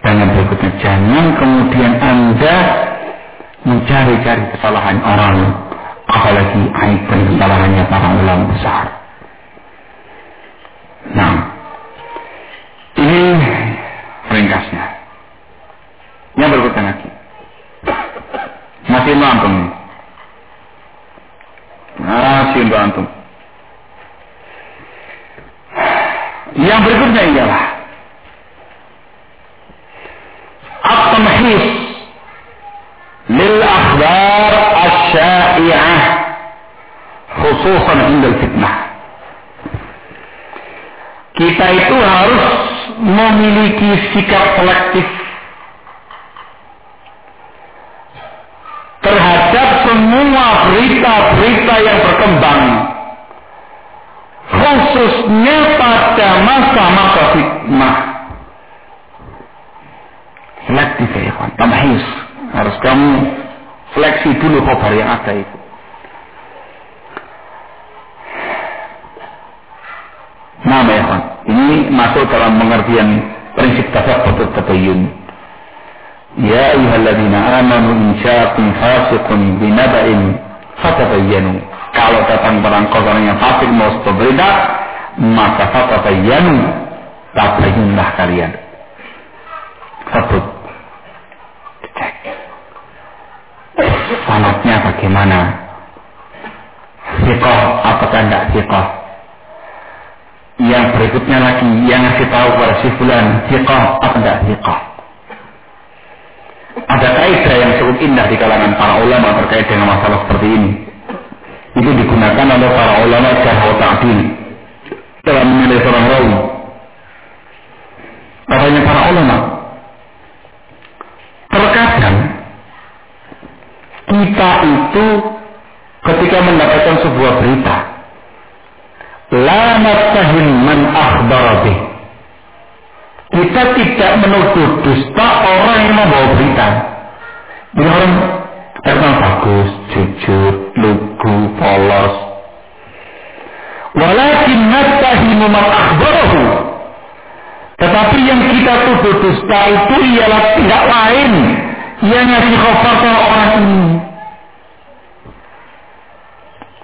dan yang berikutnya jangan kemudian anda mencari-cari kesalahan orang apalagi aib dan kesalahannya para ulama besar nah ini ringkasnya yang berikutnya lagi masih nih. Masih antum. Yang berikutnya ialah at-tamhis lil akhbar asy-sya'i'ah khususan inda fitnah. Kita itu harus memiliki sikap selektif terhadap semua berita-berita yang berkembang khususnya pada masa-masa fitnah. Selektif ya kawan harus kamu seleksi dulu kabar yang ada itu Nah, ya ini masuk dalam pengertian prinsip tasawuf tabayun Ya ayyuhalladzina amanu in sya'akum binaba'in fatabayyanu. Kalau datang barang orang yang fasik mau berita, maka fatabayyanu. Tabayyunlah kalian. Satu. Cek. Sanatnya bagaimana? Sikoh apakah tidak sikoh? Yang berikutnya lagi, yang ngasih tahu kepada si fulan, sikoh apa tidak sikoh? Ada kaidah yang cukup indah di kalangan para ulama terkait dengan masalah seperti ini. Itu digunakan oleh para ulama jarh ta'dil dalam menilai seorang rawi. Katanya para ulama, terkadang kita itu ketika mendapatkan sebuah berita, la nattahin man akhbara kita tidak menuduh dusta orang yang membawa berita. Jadi orang terkenal bagus, jujur, lugu, polos. Walakin natahimu man akhbarahu. Tetapi yang kita tuduh dusta itu ialah tidak lain yang ngasih khabar ke orang ini.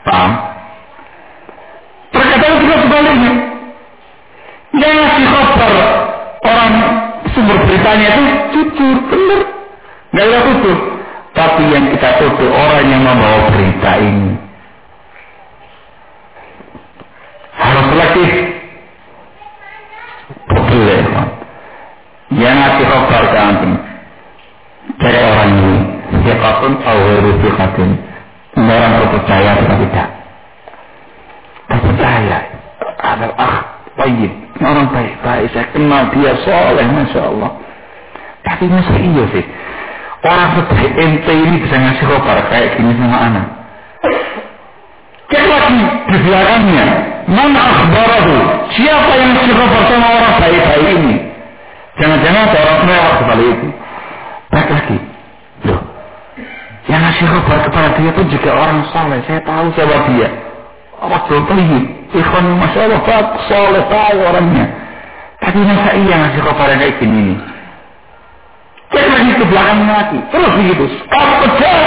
Paham? Terkadang juga sebaliknya. Yang ngasih khabar orang sumber beritanya itu jujur, benar. Nggak ada tutup. Tapi yang kita tutup orang yang membawa berita ini. Harus selektif. Boleh. Yang ngasih kabar ke antum. Dari orang ini. Siapa pun awal. Ini orang percaya atau tidak. Percaya. Ada ah, wajib Orang baik-baik, saya kenal dia soleh, Masya Allah. Tapi masa iya sih? Orang sebaik ente ini bisa ngasih kabar kayak gini sama anak. Cek lagi di belakangnya. Mana akhbarahu? Siapa yang ngasih kabar sama orang baik-baik ini? Jangan-jangan ada orang mewah itu. Baik lagi. Loh. Yang ngasih kabar kepada dia pun juga orang soleh. Saya tahu siapa dia. Rajul tayyib. Ikhwan Masya Allah bagus, soleh, tahu orangnya. Tapi masa iya ngasih kabar kayak gini? Cek lagi ke belakang lagi. Terus begitu. Kamu kejar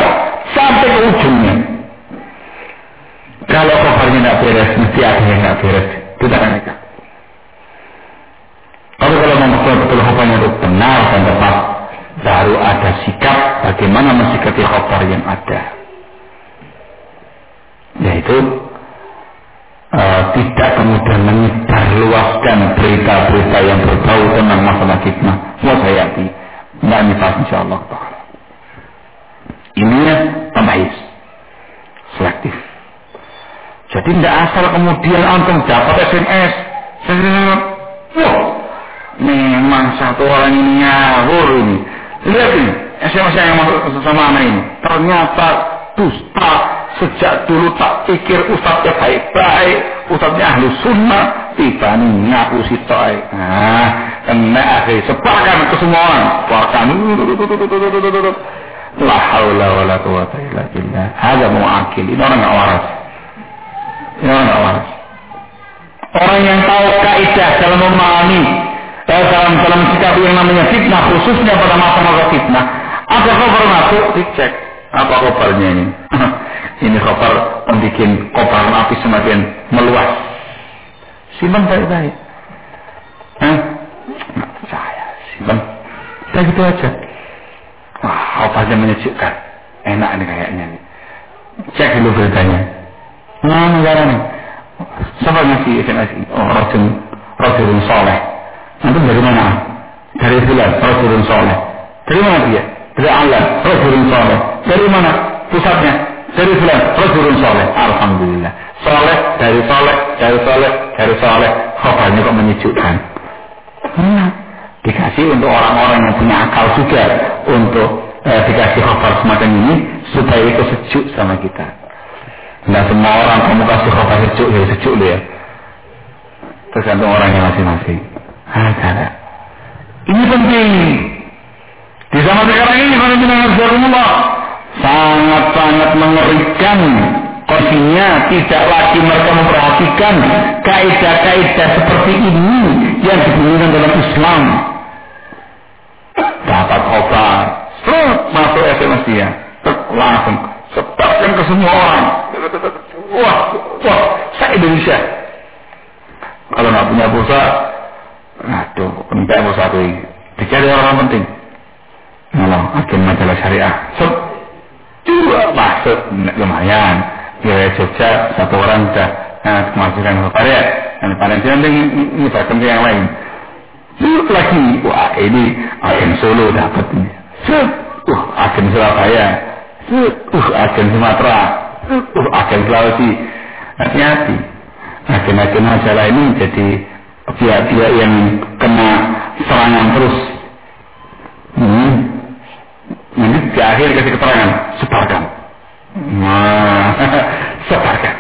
sampai ke ujungnya. Kalau kabarnya tidak beres, mesti ada yang tidak beres. Kita akan nekat. Tapi kalau mau betul-betul kabarnya itu benar dan tepat, baru ada sikap bagaimana mensikapi kabar yang ada. Yaitu uh, tidak kemudian menyebar luaskan berita-berita yang berbau tentang masalah fitnah. Hati. Tidak nifas insya Allah. Ini tambahin. Selektif. Jadi tidak asal kemudian antum dapat SMS. Wah, memang satu orang ini ngawur ini. Lihat ini, SMS yang masuk sama ini. Ternyata dusta sejak dulu tak pikir ustadznya baik-baik, ustadznya ahli sunnah, tiba nih ngaku si toy. Nah, kena akhir sebarkan ke semua orang, sebarkan. La haula wa la quwata illa billah. Ada mu'akil. Ini orang nggak waras. Ini orang nggak waras. Orang yang tahu kaidah dalam memahami dalam dalam sikap yang namanya fitnah khususnya pada masa-masa fitnah ada kabar masuk dicek apa kabarnya ini [laughs] ini koper membuat koper api semakin meluas. Simpan baik-baik. Percaya. Simpan. Saya gitu aja. Wah, kopernya menyejukkan. Enak nih kayaknya nih. Cek dulu beritanya. Nah, negara nih. Siapa ngasih SMS? Oh, Rajul, Rajulun Soleh. Nanti dari mana? Dari bulan, Rajulun Soleh. Dari mana dia? Dari Allah, Rajulun Soleh. Dari mana? Pusatnya? dari bulan rajulun soleh alhamdulillah soleh dari soleh dari soleh dari soleh khabarnya kok menyejukkan hmm. dikasih untuk orang-orang yang punya akal juga untuk eh, dikasih khabar semacam ini supaya itu sejuk sama kita Nah semua orang kamu kasih khabar sejuk ya sejuk ya tergantung orangnya masing-masing ada ini penting. Di zaman sekarang ini kalau sangat-sangat mengerikan kondisinya. Tidak lagi mereka memperhatikan kaidah-kaidah seperti ini yang dibunyikan dalam Islam. Dapat obat, masuk SMS dia, langsung. Sebarkan ke semua orang. Wah, wah, saya Indonesia. Kalau nggak punya pulsa, aduh, penting pulsa itu dicari orang penting. Nolong, agen majalah syariah. Sep, dua masuk, lumayan. Ya Jogja satu orang sudah nah, kemasukan ke Paret. Dan Paret nanti nyebarkan ke yang lain. Yuk lagi, wah ini agen Solo dapat ini. Sep, uh, agen Surabaya. Sep, uh, agen Sumatera. Uh, agen Sulawesi. Hati-hati. Agen-agen majalah ini pihak-pihak yang kena serangan terus. Hmm. Ini di akhir kasih keterangan, sebarkan. Nah, [laughs] sebarkan.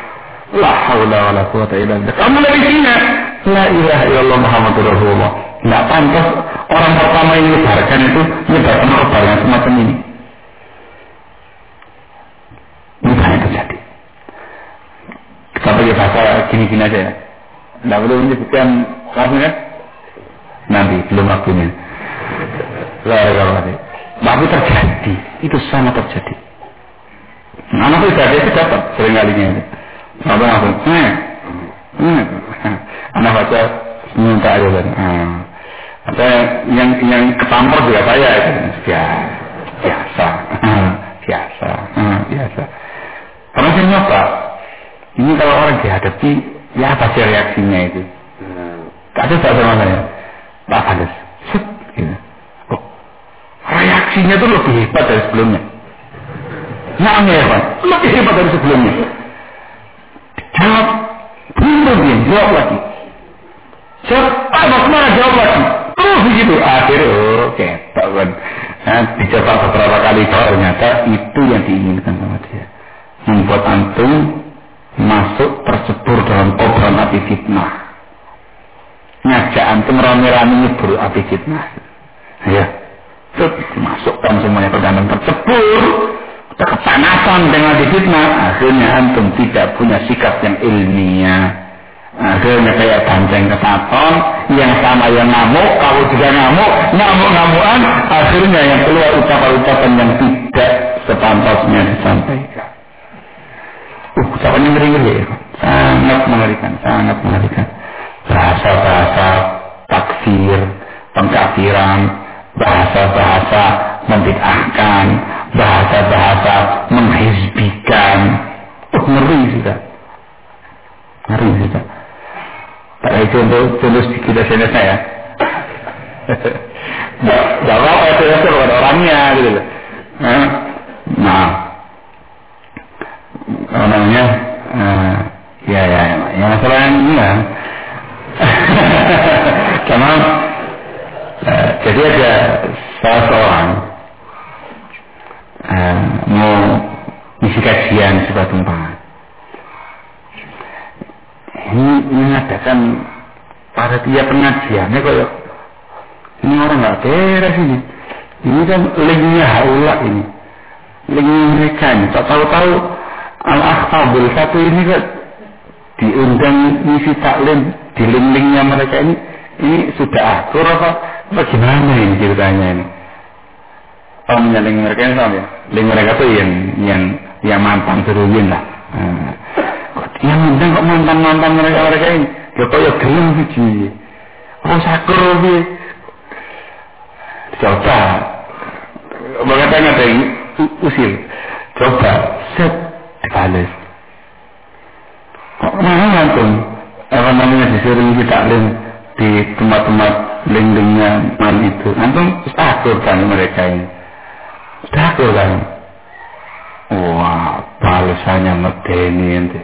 La haula wa la quwata illa billah. Kamu dari sini. La ilaha illallah Muhammadur Rasulullah. Tidak pantas orang pertama yang menyebarkan itu menyebarkan kabar yang semacam ini. Ini banyak terjadi. Kita pakai bahasa gini-gini aja ya. Tidak perlu menyebutkan kelasnya kan? Nanti, belum waktunya. Tapi terjadi, itu sangat terjadi. Anak ibadah itu dapat sering itu. Apa langsung, eh, eh, anak baca minta aja kan. Ada yang yang ketampar juga saya itu. Ya, biasa, [laughs] biasa, biasa. Karena saya nyoba, ini kalau orang dihadapi, ya apa sih reaksinya itu? Tak ada tak sama saya. Pak Fadis, set, gitu. Oh, reaksinya itu lebih hebat dari sebelumnya. Nah, ya Pak, lebih hebat dari sebelumnya. Jawab, belum dia, jawab lagi. Jawab, ah, mana jawab lagi. Oh begitu, akhirnya oh ketok kan. Nah, dicoba beberapa kali ternyata itu yang diinginkan sama dia. Membuat antum masuk tercebur dalam obrolan api fitnah. Ngajak antum rame-rame nyebur api fitnah. Ya, terus dimasukkan semuanya ke dalam tercebur. Kepanasan dengan fitnah. Akhirnya antum tidak punya sikap yang ilmiah. Akhirnya kayak banteng kesaton yang sama yang ngamuk kamu juga ngamuk. Ngamuk-ngamukan. Akhirnya yang keluar ucapan-ucapan yang tidak sepantasnya disampaikan uh ucapannya ngeri-ngeri ya. Sangat mengerikan sangat mengerikan. Bahasa-bahasa takfir pengkafiran bahasa-bahasa membid'ahkan bahasa-bahasa menghizbikan. Uh, ngeri sudah ngeri sudah tak itu untuk tulis di kita [laughs] saya Gak apa-apa ya orangnya gitu. Nah, apa namanya? Uh, ya ya ya, ya masalah ini ya. [laughs] Karena uh, jadi ada salah seorang uh, mau misi kajian sebuah tempat. Ini mengadakan pada tiap pengajiannya kok ini orang nggak beres ini. Ini kan linknya haula ini. Linknya mereka ini. Tak tahu-tahu al akhtabul satu ini kan diundang misi taklim di link-linknya mereka ini ini sudah akur apa bagaimana ini ceritanya ini Oh, link mereka ini ya link mereka tuh yang yang yang mantan seruin lah nah yang undang kok mantan-mantan mereka-mereka ini. Ya kok ya gelem biji. Oh sakur bi. Coba. Mengatakan ada yang usil. Coba. Set. Dibales. Kok mana antum? Apa namanya disuruh kita taklim di tempat-tempat link-linknya man itu. Antum akur kan mereka ini. Akur kan. Wah, balasannya medeni ente.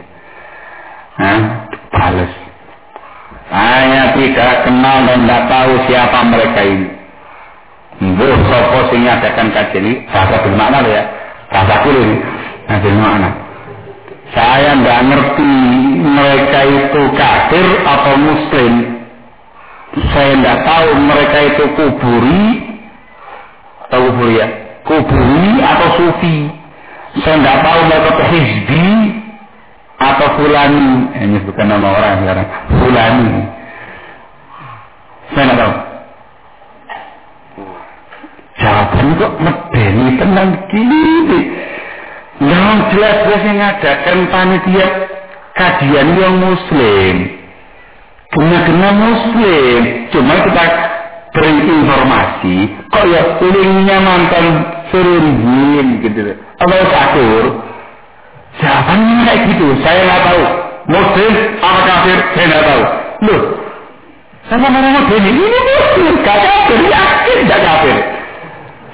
Hah? Balas. Hanya tidak kenal dan tidak tahu siapa mereka ini. Mbah sopo sing ngadakan kajian ini bahasa bermakna ya. Bahasa kulo ini. Nah, bermakna. Saya tidak ngerti mereka itu kafir atau muslim. Saya tidak tahu mereka itu kuburi atau kuburi ya. Kuburi atau sufi. Saya tidak tahu mereka itu hizbi atau fulani ini bukan nama orang sekarang fulani saya nggak tahu jawaban kok medeni tenang gini. Yang jelas-jelas yang ngadakan panitia kajian yang muslim. Kena-kena muslim. Cuma kita beri informasi, kok ya linknya mantan Suruhin gitu. Apa catur? Jawabannya kayak gitu, saya nggak tahu. Muslim apa kafir, saya nggak tahu. Loh, sama orang muslim ini muslim, gak kafir, yakin gak kafir.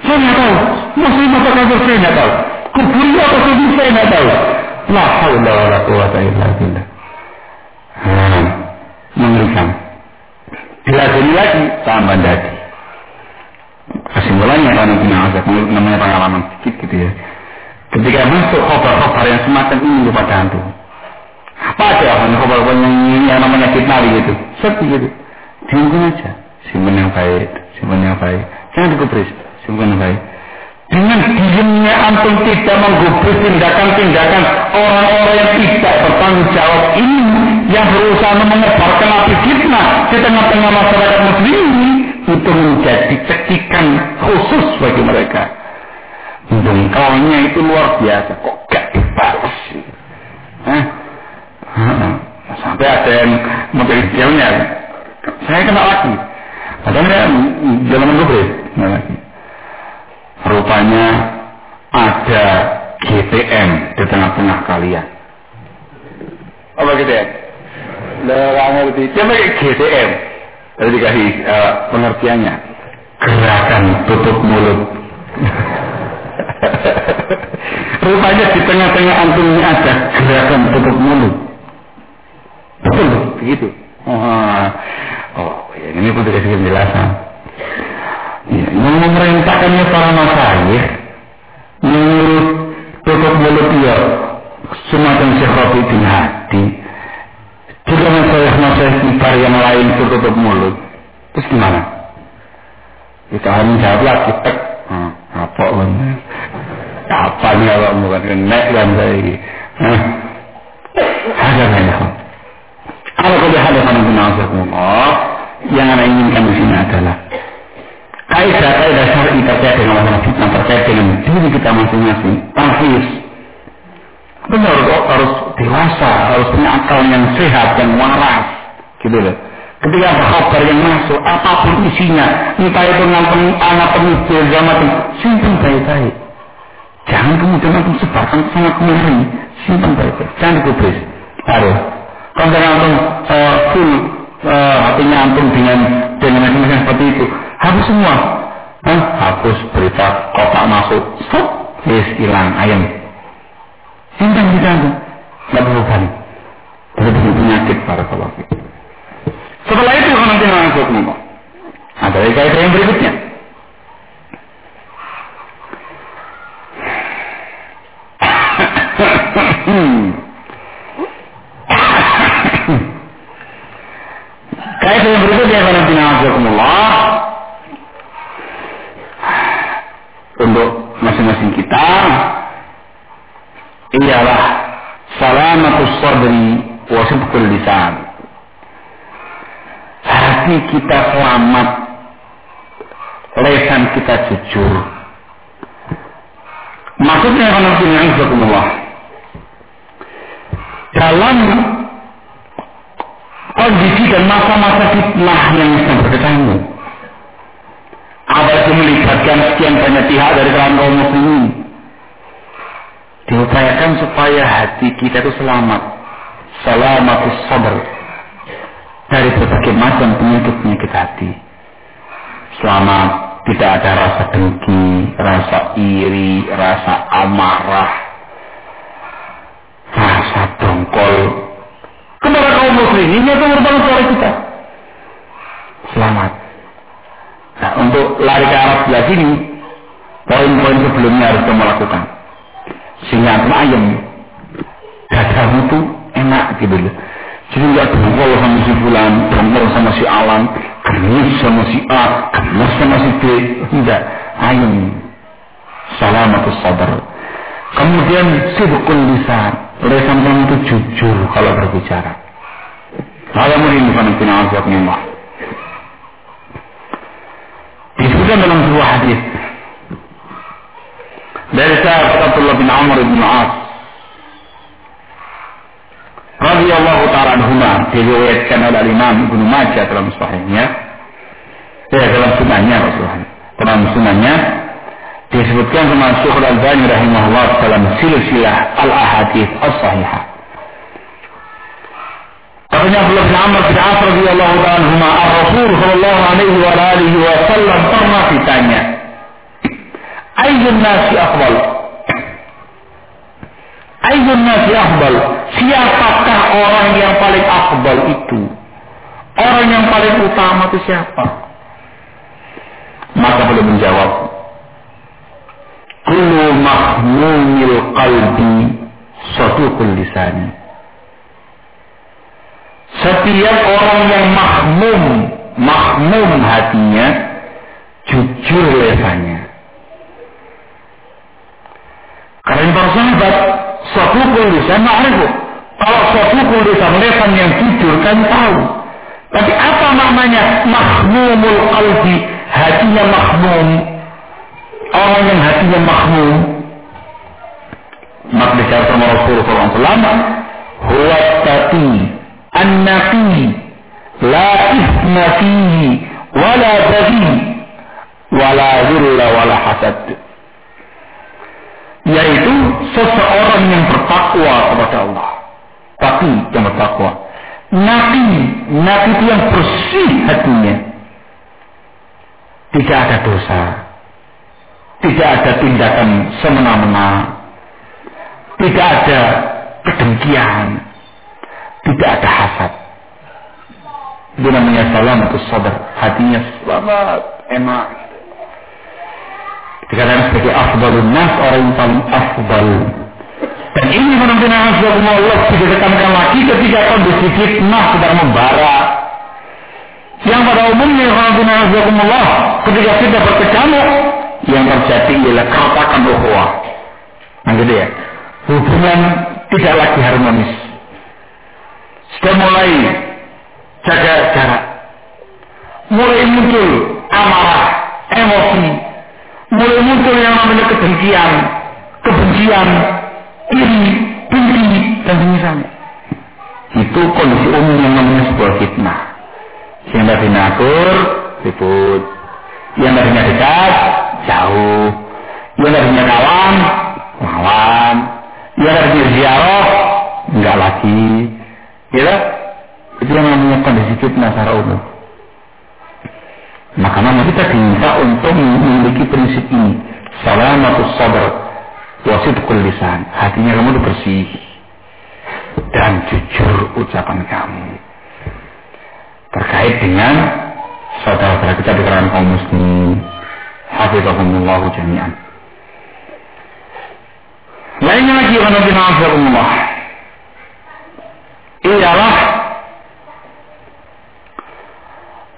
Saya nggak tahu. Muslim apa kafir, saya nggak tahu. Kubur apa kubur, saya nggak tahu. La haula wa la quwata illa billah. Hmm, mengerikan. Bila lagi, tambah dadi. Kesimpulannya kan namanya pengalaman sedikit gitu ya. Ketika masuk khobar-khobar yang semacam ini kepada hantu. Apa aja khobar-khobar yang, yang namanya fitnah gitu. Seperti gitu. Simpan aja. Simpan yang baik. Simpan yang baik. Jangan digubris. Simpan yang baik. Dengan diamnya antum tidak menggubris tindakan-tindakan orang-orang yang tidak bertanggung jawab ini yang berusaha menyebarkan api fitnah di tengah-tengah masyarakat muslim ini itu menjadi cekikan khusus bagi mereka. Dengkalnya itu luar biasa, kok gak dibalas Hah? Sampai ada yang mobil jailnya. Saya kena lagi. Padahal jangan menggubris. lagi. Rupanya ada GTM di tengah-tengah kalian. Apa GTM? Lah ngerti. Dia pakai GTM. Tadi dikasih uh, pengertiannya. Gerakan tutup mulut. [laughs] Rupanya di tengah-tengah antum ini ada gerakan tutup mulut. Betul, begitu. Oh, oh ya, ini pun dikasih penjelasan. Ya, yang memerintahkannya para masyayikh menurut tutup mulut dia semacam Syekh bin Hadi juga masyayikh-masyayikh kibar yang lain itu tutup mulut terus gimana? kita harus jawab lagi tek hmm, apa ini? apa nih kalau bukan kenek dan saya ini ada banyak kalau kau hadapan Allah yang anda inginkan di sini adalah kaidah-kaidah syar'i terkait dengan masalah fitnah terkait dengan diri kita masing-masing tahfiz benar kok harus dewasa harus punya akal yang sehat yang waras gitu loh. Ketika ada kabar yang masuk apa pun isinya entah itu anak pemimpin zaman simpan baik-baik. Jangan kemudian nanti sebarkan sangat kemari simpan baik-baik. Jangan dikubris harus kalau antum uh, full uh, hatinya antum dengan dengan macam seperti itu Hapus semua. Hah? Hapus berita kotak masuk. Stop. Yes, hilang ayam. Simpan di sana. Tidak perlu balik. Penyakit para kalau Setelah itu nanti masuk nih. Ada kaitan yang berikutnya. Kaitan yang berikutnya nanti masuk untuk masing-masing kita ialah salamatus sadri wa sidqul lisan. Hati kita selamat, lesan kita jujur. Maksudnya Allah dalam kondisi dan masa-masa fitnah yang sedang berkecamuk apalagi melibatkan sekian banyak pihak dari kalangan kaum muslimin? Diupayakan supaya hati kita itu selamat. Salamatus sabar dari berbagai macam penyakit-penyakit hati. Selamat tidak ada rasa dengki rasa iri rasa amarah rasa dongkol. Kepada kaum muslimin itu merupakan suara kita. Selamat Nah, untuk lari ke arah sebelah sini, poin-poin sebelumnya harus kamu lakukan. Sehingga ayam, dadamu itu enak gitu loh. Jadi nggak dongkol sama si Fulan, dongkol sama si Alam, gemes sama si A, gemes sama si B. Tidak, ayam. atau sabar. Kemudian sibukun lisan. Lisan kamu itu jujur kalau berbicara. Kalau mungkin bukan Allah. Disebutkan dalam sebuah hadis. Dari sahabat Abdullah bin Amr bin As radhiyallahu taala anhuma diriwayatkan oleh Imam Ibnu Majah dalam sahihnya. Ya dalam sunahnya Rasulullah. Dalam sunahnya. Disebutkan sama Syekh Al-Albani rahimahullah dalam silsilah al-ahadits as-sahihah Katanya Abdullah bin Amr bin As radhiyallahu anhuma Rasul sallallahu alaihi wa alihi wasallam pernah ditanya Ayyun nasi afdal? Ayyun nasi afdal? Siapakah orang yang paling afdal itu? Orang yang paling utama itu siapa? Maka boleh menjawab Kullu mahmumil qalbi Sadiqul lisani Setiap orang yang mahmum Mahmum hatinya Jujur lesannya karena para sahabat, suatu lisan ma'rifu. Kalau suatu lisan lesan yang jujur kan tahu. Tapi apa maknanya mahmumul qalbi? Hatinya mahmum. Orang yang hatinya mahmum. Maka dikatakan Rasulullah SAW, Huwa tati, an-naqi, la isma fihi, wala bagi, wala zilla, wala hasad yaitu seseorang yang bertakwa kepada Allah. Tapi yang bertakwa. Nabi, nabi itu yang bersih hatinya. Tidak ada dosa. Tidak ada tindakan semena-mena. Tidak ada kedengkian. Tidak ada hasad. Itu namanya itu sabar. Hatinya selamat, enak, Dikatakan sebagai afdalun nas, orang yang paling afdal. Dan ini benar-benar Allah tidak ditekankan lagi ketika kondisi fitnah sedang membara. Yang pada umumnya benar Allah ketika kita berkecamuk yang terjadi ialah keretakan ukhuwah. Nah gitu ya. Hubungan tidak lagi harmonis. Sudah mulai jaga jarak. Mulai muncul amarah, emosi, mulai muncul yang namanya kedengkian, kebencian, iri, benci, dan semisalnya. Itu kondisi umum yang namanya sebuah fitnah. Yang tadinya akur, ribut. Yang tadinya dekat, jauh. Yang tadinya kawan, lawan. Yang tadinya ziarah, enggak lagi. Ya, itu yang namanya kondisi fitnah secara umum. Maka nama kita diminta untuk memiliki prinsip ini. Salamatus sabr wasidqul lisan. Hatinya kamu bersih dan jujur ucapan kamu terkait dengan saudara-saudara kita di kalangan kaum muslimin. Hafizahumullah jami'an. Lainnya lagi yang Nabi Muhammad ialah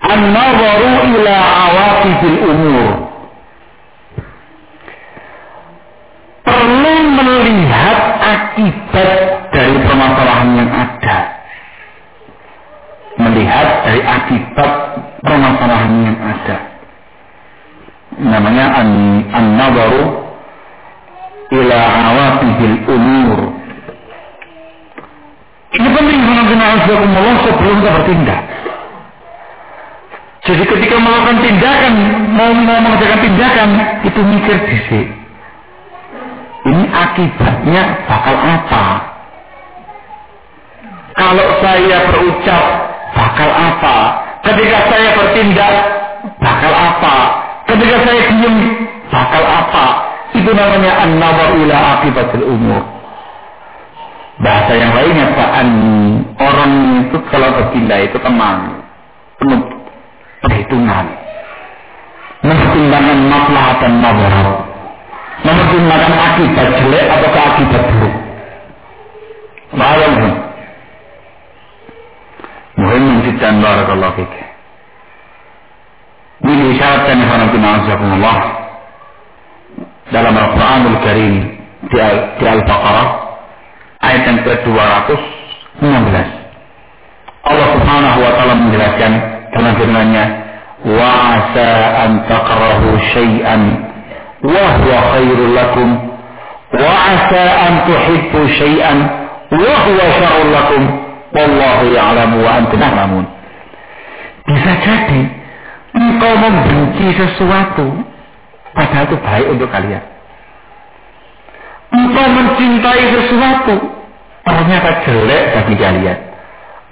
an-nazaru ila awatifil umur. Sebelum kita bertindak. Jadi ketika melakukan tindakan, mau, mau mengerjakan tindakan, itu mikir sini. Ini akibatnya bakal apa? Kalau saya berucap, bakal apa? Ketika saya bertindak, bakal apa? Ketika saya diem, bakal apa? Itu namanya an-nawar ila akibatul umur. Bahasa yang lainnya, Pak Orang itu kalau bertindak itu tenang. Penuh perhitungan. Mempertimbangkan masalah dan madarat. Mempertimbangkan akibat jelek atau akibat buruk. Bayangkan. Muhim jiddan barakallahu fiik. Ini disyaratkan Allah dalam Al-Quranul Karim di Al-Baqarah ayat yang ke-216. Allah Subhanahu wa taala menjelaskan dalam firman-Nya wa asa an takrahu syai'an wa huwa khairul lakum wa asa an tuhibbu syai'an wa huwa syarrul lakum wallahu ya'lamu wa antum ta'lamun bisa jadi engkau membenci sesuatu padahal itu baik untuk kalian engkau mencintai sesuatu. Ternyata jelek bagi kalian.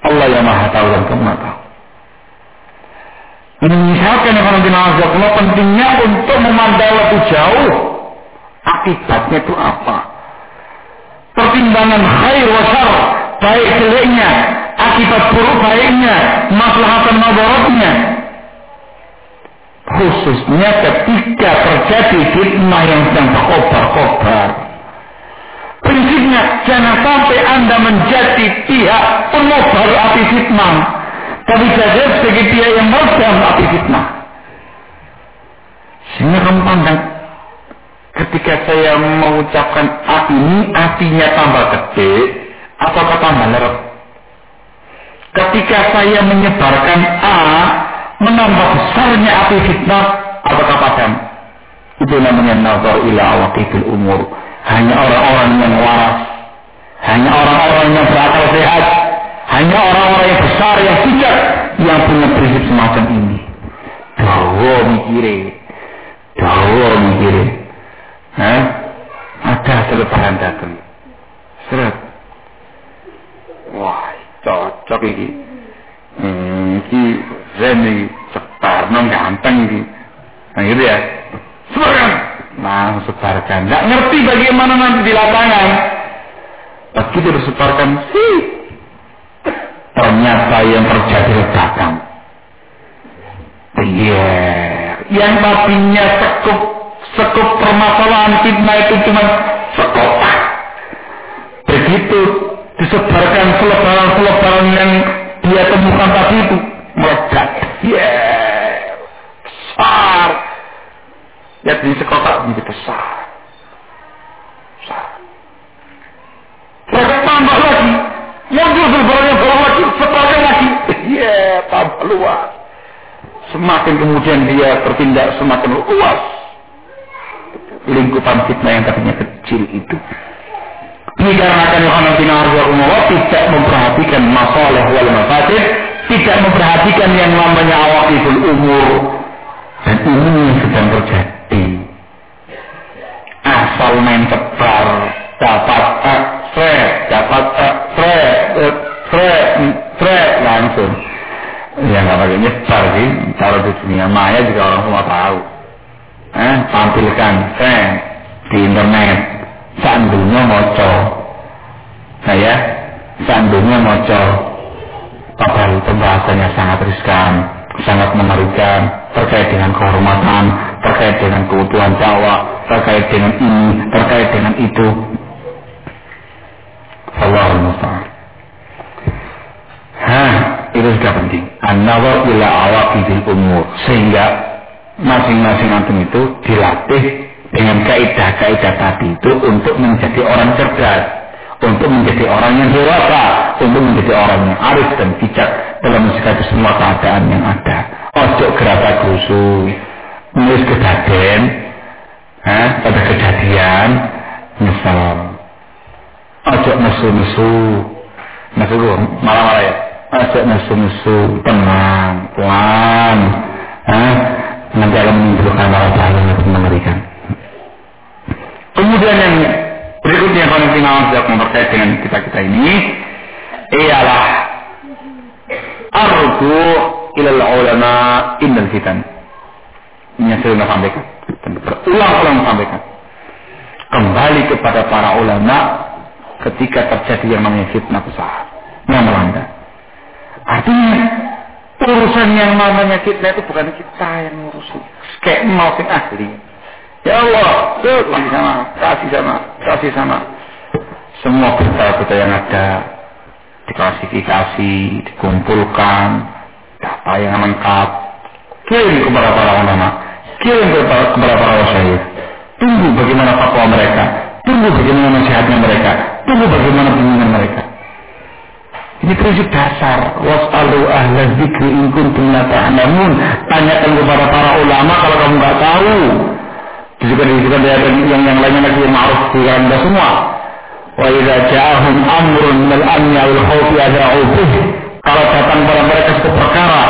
Allah yang maha tahu dan kamu tahu. Ini misalkan yang Allah pentingnya untuk memandang lebih jauh akibatnya itu apa? Pertimbangan khair wa baik jeleknya akibat buruk baiknya maslahatan mabaratnya khususnya ketika terjadi fitnah yang sedang berkobar-kobar prinsipnya jangan sampai anda menjadi pihak pemobar api fitnah. Tapi saja sebagai pihak yang meredam api fitnah. Sehingga kamu pandang ketika saya mengucapkan A ini apinya tambah gede atau tambah lerep ketika saya menyebarkan A menambah besarnya api fitnah apakah padam? Itu namanya nazar ila awaqidul umur hanya orang-orang yang waras. Hanya orang-orang yang berakal sehat. Hanya orang-orang yang besar yang bijak yang punya prinsip semacam ini. Dawa mikire. Dawa mikire. Hah? ada selebaran datang seret. Wah cocok ini hmm, ini Zen ini cetarno ganteng ini nah gitu ya. Sebarkan nah sebarkan nggak ngerti bagaimana nanti di lapangan begitu disebarkan sih ternyata yang terjadi ledakan iya yang tadinya sekup sekup permasalahan fitnah itu cuma sekotak begitu disebarkan selebaran-selebaran yang dia temukan tadi itu meledak. Yeah. Besar. Ya di sekotak menjadi besar. Besar. Tambah lagi. Muncul yang baru lagi. Sebarkan lagi. [laughs] Yeah, tambah luas. Semakin kemudian dia bertindak semakin luas. Lingkupan fitnah yang tadinya kecil itu. Dikarenakan Allah tidak memperhatikan masalah wal mafasid, tidak memperhatikan yang namanya awakiful umur. Dan ini sedang terjadi. Asal main cepat, dapat tre, dapat tre, tre, tre, langsung. Ya nggak pakai nyebar sih, kalau di dunia maya juga orang semua tahu. Eh, tampilkan, tre, di internet, Sandunya moco. Nah ya, sandunya moco. Padahal pembahasannya sangat riskan, sangat mengerikan, terkait dengan kehormatan, terkait dengan keutuhan dakwah, terkait dengan ini, terkait dengan itu. Allah. Hah, itu sudah penting. An-nawar ila umur. Sehingga masing-masing antum itu dilatih dengan kaidah-kaidah tadi itu untuk menjadi orang cerdas, untuk menjadi orang yang dewasa, untuk menjadi orang yang arif dan bijak dalam menghadapi semua keadaan yang ada. Ojo gerata gusu, nulis eh, pada kejadian, nyesel. Ojo nesu-nesu, nesu malah-malah ya. Ojo nesu-nesu, tenang, pelan, eh, nanti akan menimbulkan malah yang mengerikan. Kemudian yang berikutnya final yang terkait dengan kita kita ini ialah arju ilal ulama innal fitan. Ini yang sering sampaikan dan berulang-ulang sampaikan. Kembali kepada para ulama ketika terjadi yang namanya fitnah besar yang melanda. Artinya urusan yang namanya fitnah itu bukan kita yang ngurusin. Kayak mau ahli. Ya Allah, kasih sama, kasih sama, kasih sama. Semua berita-berita yang ada diklasifikasi, dikumpulkan, data yang lengkap, kirim kepada para ulama, kirim kepada, para wasyayid. Tunggu bagaimana fatwa mereka, tunggu bagaimana nasihatnya mereka, tunggu bagaimana bimbingan mereka. Ini prinsip dasar. Was'alu ahla zikri in kuntum ta'lamun. Tanyakan kepada para ulama kalau kamu nggak tahu Disebutkan disebutkan yang yang lainnya lagi yang ma'ruf di anda semua. Wa idza ja'ahum amrun min al-amni aw al-khawfi adra'u Kalau datang pada mereka satu perkara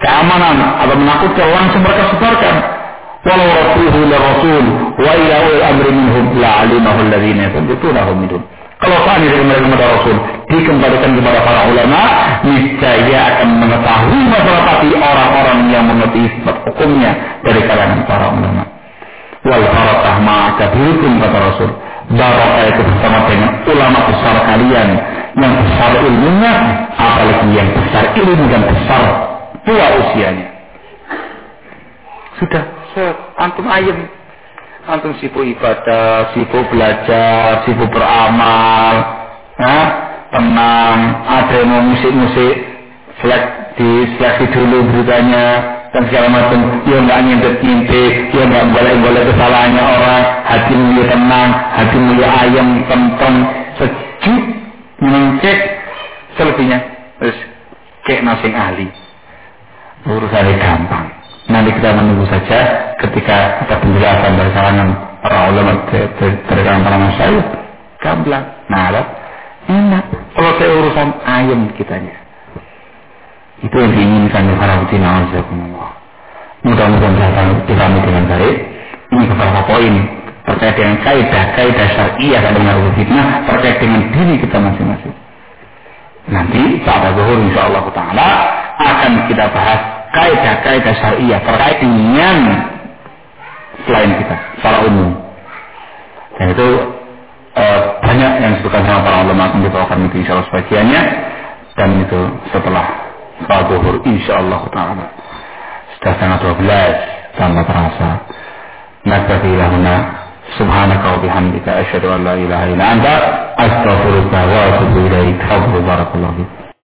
keamanan atau menakutkan langsung mereka sebarkan. Walau rasuluhu ila rasul wa ila amri minhum la alimahu alladhina yakuntunahu minhum. Kalau tanya dari mereka kepada Rasul dikembalikan kepada para ulama, niscaya akan mengetahui masalah tapi orang-orang yang mengerti hukumnya dari kalangan para ulama. Wal barakah ma'aka bihukum kata Rasul. Barakah itu bersama dengan ulama besar kalian yang besar ilmunya, apalagi yang besar ilmu dan besar tua usianya. Sudah, antum ayam antum sibuk ibadah, sibuk belajar, sibuk beramal, nah, tenang, ada yang mau musik-musik, selek, di seleksi dulu beritanya, dan segala macam, ya nggak ngintip-ngintip, ya nggak boleh-boleh kesalahannya orang, hati mulia tenang, hati mulia ayam, tenang, sejuk, mencek, selebihnya, terus kayak nasing ahli, urusannya gampang. Nanti kita menunggu saja ketika kita penjelasan dari kalangan para ulama dari kalangan para masyarakat. Gamblang, nah, enak. Kalau urusan ayam kitanya. Itu yang diinginkan para utina azakumullah. Mudah-mudahan dipahami dengan baik. Ini beberapa poin terkait dengan kaidah kaidah syariah dalam hal fitnah terkait dengan diri kita masing-masing. Nanti pada zuhur insyaallah taala akan kita bahas kaidah-kaidah syariah terkait dengan selain kita secara umum. Dan itu e, banyak yang disebutkan sama para ulama akan dibawakan itu insya Allah sebagiannya dan itu setelah salat zuhur insya Allah taala sudah tanggal 12 tanpa terasa. Naktafi lahuna subhanaka wa bihamdika asyhadu an la ilaha illa anta astaghfiruka wa atubu ilaik. Barakallahu